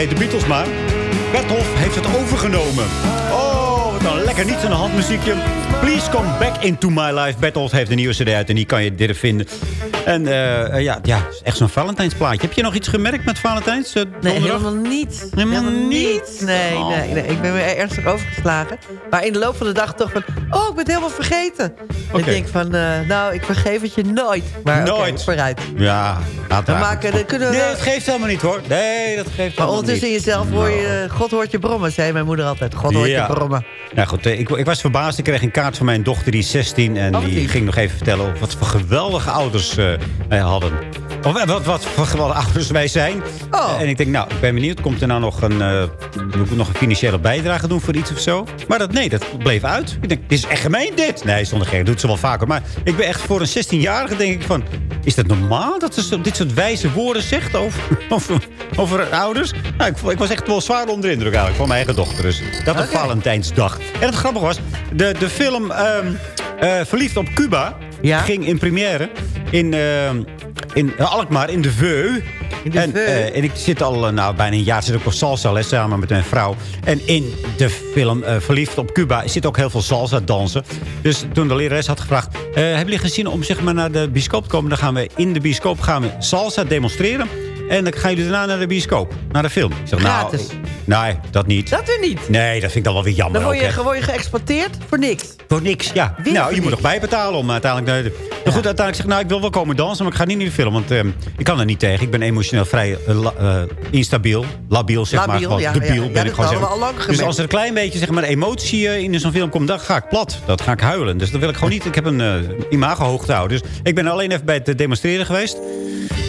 De Beatles maar. Bertolf heeft het overgenomen. Oh, wat een lekker niets aan de hand muziekje. Please come back into my life. Bertolf heeft een nieuwe cd uit en die kan je dit vinden. En eh, ja, ja, echt zo'n Valentijnsplaatje. Heb je nog iets gemerkt met Valentijns? eh, Nee, helemaal niet. Helemaal niet. Nee, Oh. nee, nee. Ik ben weer ernstig overgeslagen. Maar in de loop van de dag toch van... Oh, ik ben het helemaal vergeten. Ik denk van... nou, ik vergeef het je nooit. Maar Nooit. vooruit. Ja, laat We maar. maken, dan kunnen we Nee, het geeft helemaal niet hoor. Nee, dat geeft Maar helemaal ondertussen in niet. jezelf hoor je... eh, God hoort je brommen, zei mijn moeder altijd. God hoort Ja. je brommen. Nou goed, ik, ik was verbaasd. Ik kreeg een kaart van mijn dochter, die is 16. En Oh, die ging nog even vertellen wat voor geweldige ouders eh, wij hadden. Of eh, wat, wat voor geweldige ouders wij zijn. Oh. En ik denk, nou, ik ben benieuwd. Komt er nou nog een, moet ik nog een financiële bijdrage doen voor iets of zo? Maar dat, nee, dat bleef uit. Ik denk, dit is echt gemeen dit. Nee, zonder gek. doet ze wel vaker. Maar ik ben echt voor een 16-jarige denk ik van... Is dat normaal dat ze dit soort wijze woorden zegt over, over, over ouders? Nou, ik, ik was echt wel zwaar onder de indruk eigenlijk van mijn eigen dochter. Dus dat een Oké. Valentijnsdag. En het grappige was, de, de film ehm, eh, Verliefd op Cuba Ja. ging in première in, ehm, in Alkmaar, in de Veu. In de en, Veu? eh, en ik zit al eh, nou, bijna een jaar zit ik op salsa les samen met mijn vrouw. En in de film eh, Verliefd op Cuba zit ook heel veel salsa dansen. Dus toen de lerares had gevraagd... eh, hebben jullie gezien om zeg maar, naar de bioscoop te komen? Dan gaan we in de bioscoop gaan we salsa demonstreren. En dan gaan jullie daarna naar de bioscoop, naar de film. Ik zeg, Gratis. Nou, nee, dat niet. Dat weer niet. Nee, dat vind ik dan wel weer jammer. Dan word je, ook, word je geëxporteerd voor niks. Voor niks, ja. Weer nou, je moet nog bijbetalen om uiteindelijk... Maar goed, uiteindelijk zeg ik, nou, ik wil wel komen dansen... maar ik ga niet naar de film, want ehm, ik kan er niet tegen. Ik ben emotioneel vrij eh, eh, instabiel, labiel, zeg maar. Gewoon ja, debiel ja, ben ik gewoon al lang Dus als er een klein beetje zeg maar, emotie eh, in zo'n film komt... dan ga ik plat. Dat ga ik huilen. Dus dat wil ik gewoon niet. Ik heb een imago hoog te houden. Dus ik ben alleen even bij het demonstreren geweest.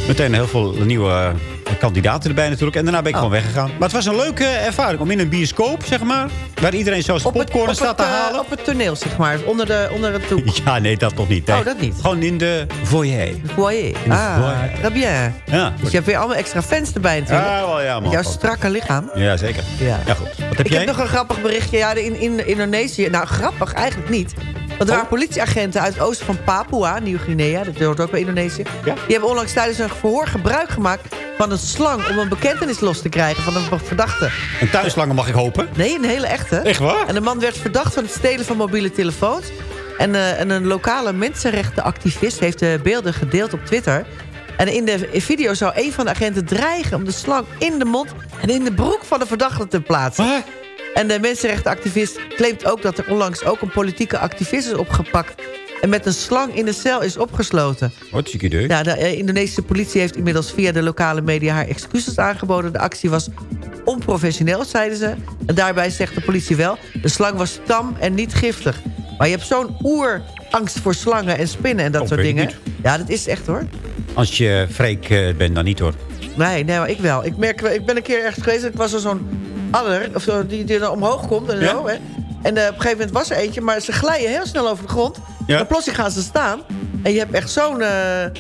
Meteen heel veel nieuwe kandidaten erbij natuurlijk. En daarna ben ik Oh. gewoon weggegaan. Maar het was een leuke ervaring om in een bioscoop, zeg maar... waar iedereen zo zijn Op het, popcorn op, staat het, te eh, halen. op het toneel, zeg maar. Onder, de, onder het doek. Ja, nee, dat toch niet. Nee. Oh, dat niet. Gewoon in de foyer. Foyer. de Ah, foyer. bien. Ja, Dus je hebt weer allemaal extra fans erbij natuurlijk. Ja, wel, ja, man. jouw strakke lichaam. Ja, zeker. Ja. Ja, goed. Wat heb ik jij? heb nog een grappig berichtje. Ja, in, in Indonesië. Nou, grappig eigenlijk niet. Want er Oh. waren politieagenten uit het oosten van Papua, Nieuw-Guinea. Dat hoort ook bij Indonesië. Die hebben onlangs tijdens een verhoor gebruik gemaakt van een slang... om een bekentenis los te krijgen van een verdachte. Een thuislange mag ik hopen. Nee, een hele echte. Echt waar? En de man werd verdacht van het stelen van mobiele telefoons. En, eh, en een lokale mensenrechtenactivist heeft de beelden gedeeld op Twitter. En in de video zou een van de agenten dreigen om de slang in de mond... en in de broek van de verdachte te plaatsen. En de mensenrechtenactivist claimt ook dat er onlangs ook een politieke activist is opgepakt... en met een slang in de cel is opgesloten. Wat ziek idee. Ja, de eh, Indonesische politie heeft inmiddels via de lokale media haar excuses aangeboden. De actie was onprofessioneel, zeiden ze. En daarbij zegt de politie wel, de slang was tam en niet giftig. Maar je hebt zo'n oerangst voor slangen en spinnen en dat Oh, soort ik dingen. Ja, dat is echt hoor. Als je freak eh, bent, dan niet hoor. Nee, nee, maar ik wel. Ik, merk, ik ben een keer ergens geweest. Ik was er zo'n adder, of zo, die, die er omhoog komt en Ja? zo. Hè. En eh, op een gegeven moment was er eentje, maar ze glijden heel snel over de grond. Ja? En plotseling gaan ze staan. En je hebt echt zo'n eh, eh,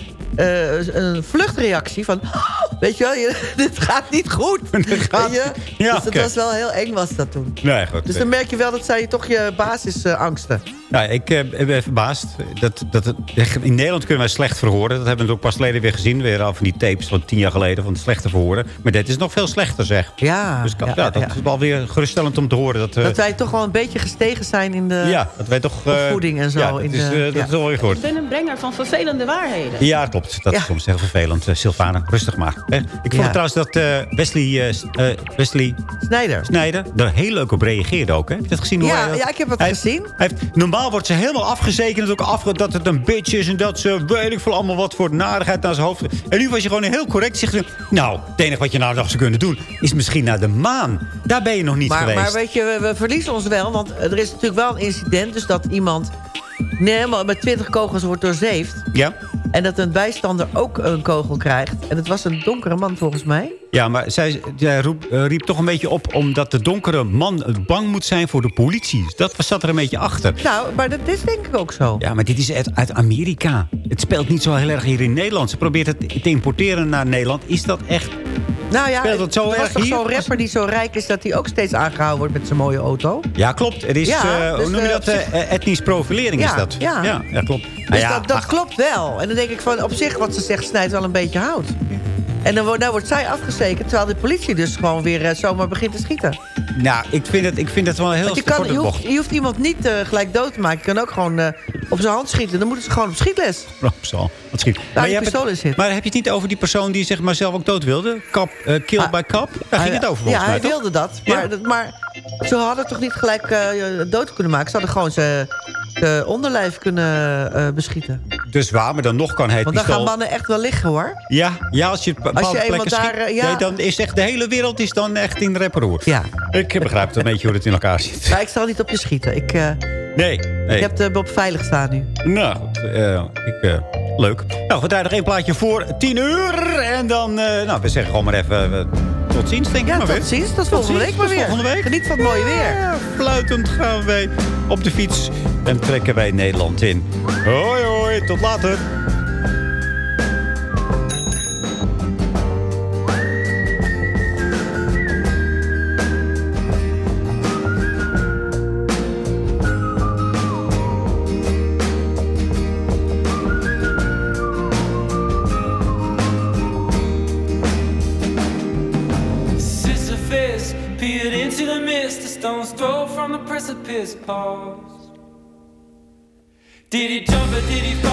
een vluchtreactie van... "Oh, weet je wel, je, dit gaat niet goed. Weet je? Ja, dus dat was wel heel eng was dat toen. Nee, goed. Dus dan merk je wel dat zij toch je basisangsten. Nou, ik eh, ben even verbaasd. Dat, dat, het- in Nederland kunnen wij slecht verhoren. Dat hebben we ook pas geleden weer gezien. Weer al van die tapes van tien jaar geleden van het slechte verhoren. Maar dit is nog veel slechter, zeg. Ja, Dus kan- ja, ja, dat ja. is wel weer geruststellend om te horen. Dat, eh, Dat wij toch wel een beetje gestegen zijn in de ja, dat wij toch... eh, opvoeding en zo. Ja, dat in is, de, eh, dat is wel weer goed. Ik ben een brenger van vervelende waarheden. Ja, klopt. Dat is soms heel vervelend. Sylvana, rustig maar. hè. Ik vond Ja. trouwens dat eh, Wesley, eh, eh, Wesley Snijder. Snijder er heel leuk op reageerde ook. Hè? Heb je dat gezien? hoe Ja, hij- ja, ik heb het hij- gezien. Hij heeft, normaal wordt ze helemaal afgezekerd. Ook afge, dat het een bitch is en dat ze weet ik veel allemaal wat voor narigheid naar zijn hoofd. En nu was je gewoon heel correct. Zegt nou, het enige wat je nou nog zou kunnen doen... is misschien naar de maan. Daar ben je nog niet maar, geweest. maar weet je, we, we verliezen ons wel. Want er is natuurlijk wel een incident. Dus dat iemand nee, maar met 20 kogels wordt doorzeefd. Ja? En dat een bijstander ook een kogel krijgt. En het was een donkere man volgens mij. Ja, maar zij, zij roep, eh, riep toch een beetje op... omdat de donkere man bang moet zijn voor de politie. Dat was- zat er een beetje achter. Nou, maar dat is denk ik ook zo. Ja, maar dit is uit, uit Amerika. Het speelt niet zo heel erg hier in Nederland. Ze probeert het te importeren naar Nederland. Is dat echt... Nou ja, Speelt het zo er was toch zo'n rapper die zo rijk is... dat hij ook steeds aangehouden wordt met zijn mooie auto. Ja, klopt. Er is, Ja, eh, hoe dus, noem je dat? eh, etnisch profilering Ja, is dat. ja. ja, ja, klopt. Dus Nou ja, dat, dat ach, klopt wel. En dan denk ik van, op zich wat ze zegt snijdt wel een beetje hout. En dan wordt, nou wordt zij afgezekerd... terwijl de politie dus gewoon weer eh, zomaar begint te schieten. nou, ik vind het, ik vind het wel heel Want je, kan, je, bocht. hoeft, je hoeft iemand niet eh, gelijk dood te maken. Je kan ook gewoon eh, op zijn hand schieten. Dan moeten ze gewoon op schietles. Oh, zo. Wat schiet. Maar, je hebt pistool het, zit. maar heb je het niet over die persoon die zeg maar zelf ook dood wilde? Kap, kill by kap? Daar ging het over ja, mij, hij toch? wilde dat. Maar, dat- maar ze hadden toch niet gelijk dood kunnen maken. Ze hadden gewoon zijn zijn onderlijf kunnen eh, beschieten. Dus waar, maar dan nog kan hij Want dan gaan mannen echt wel liggen hoor. Ja, ja, als je bepaalde Als je plekken daar, schiet, eh, ja. nee, dan is echt de hele wereld is dan echt in reparoer. Ja. Ik begrijp het een beetje hoe het in elkaar zit. Maar ik zal niet op je schieten. Ik, eh, Nee, nee. ik heb de op veilig staan nu. Nou, eh, ik, eh, leuk. Nou, we draaien nog één plaatje voor 10 uur. En dan, eh, nou, we zeggen gewoon maar even eh, tot ziens, denk ik Ja, maar tot weer. ziens. Tot volgende ziens, week maar tot weer. volgende week. Geniet van het mooie weer. Ja, fluitend gaan wij op de fiets en trekken wij Nederland in. Hoi, hoi, tot later. Paused. Did he jump or did he fall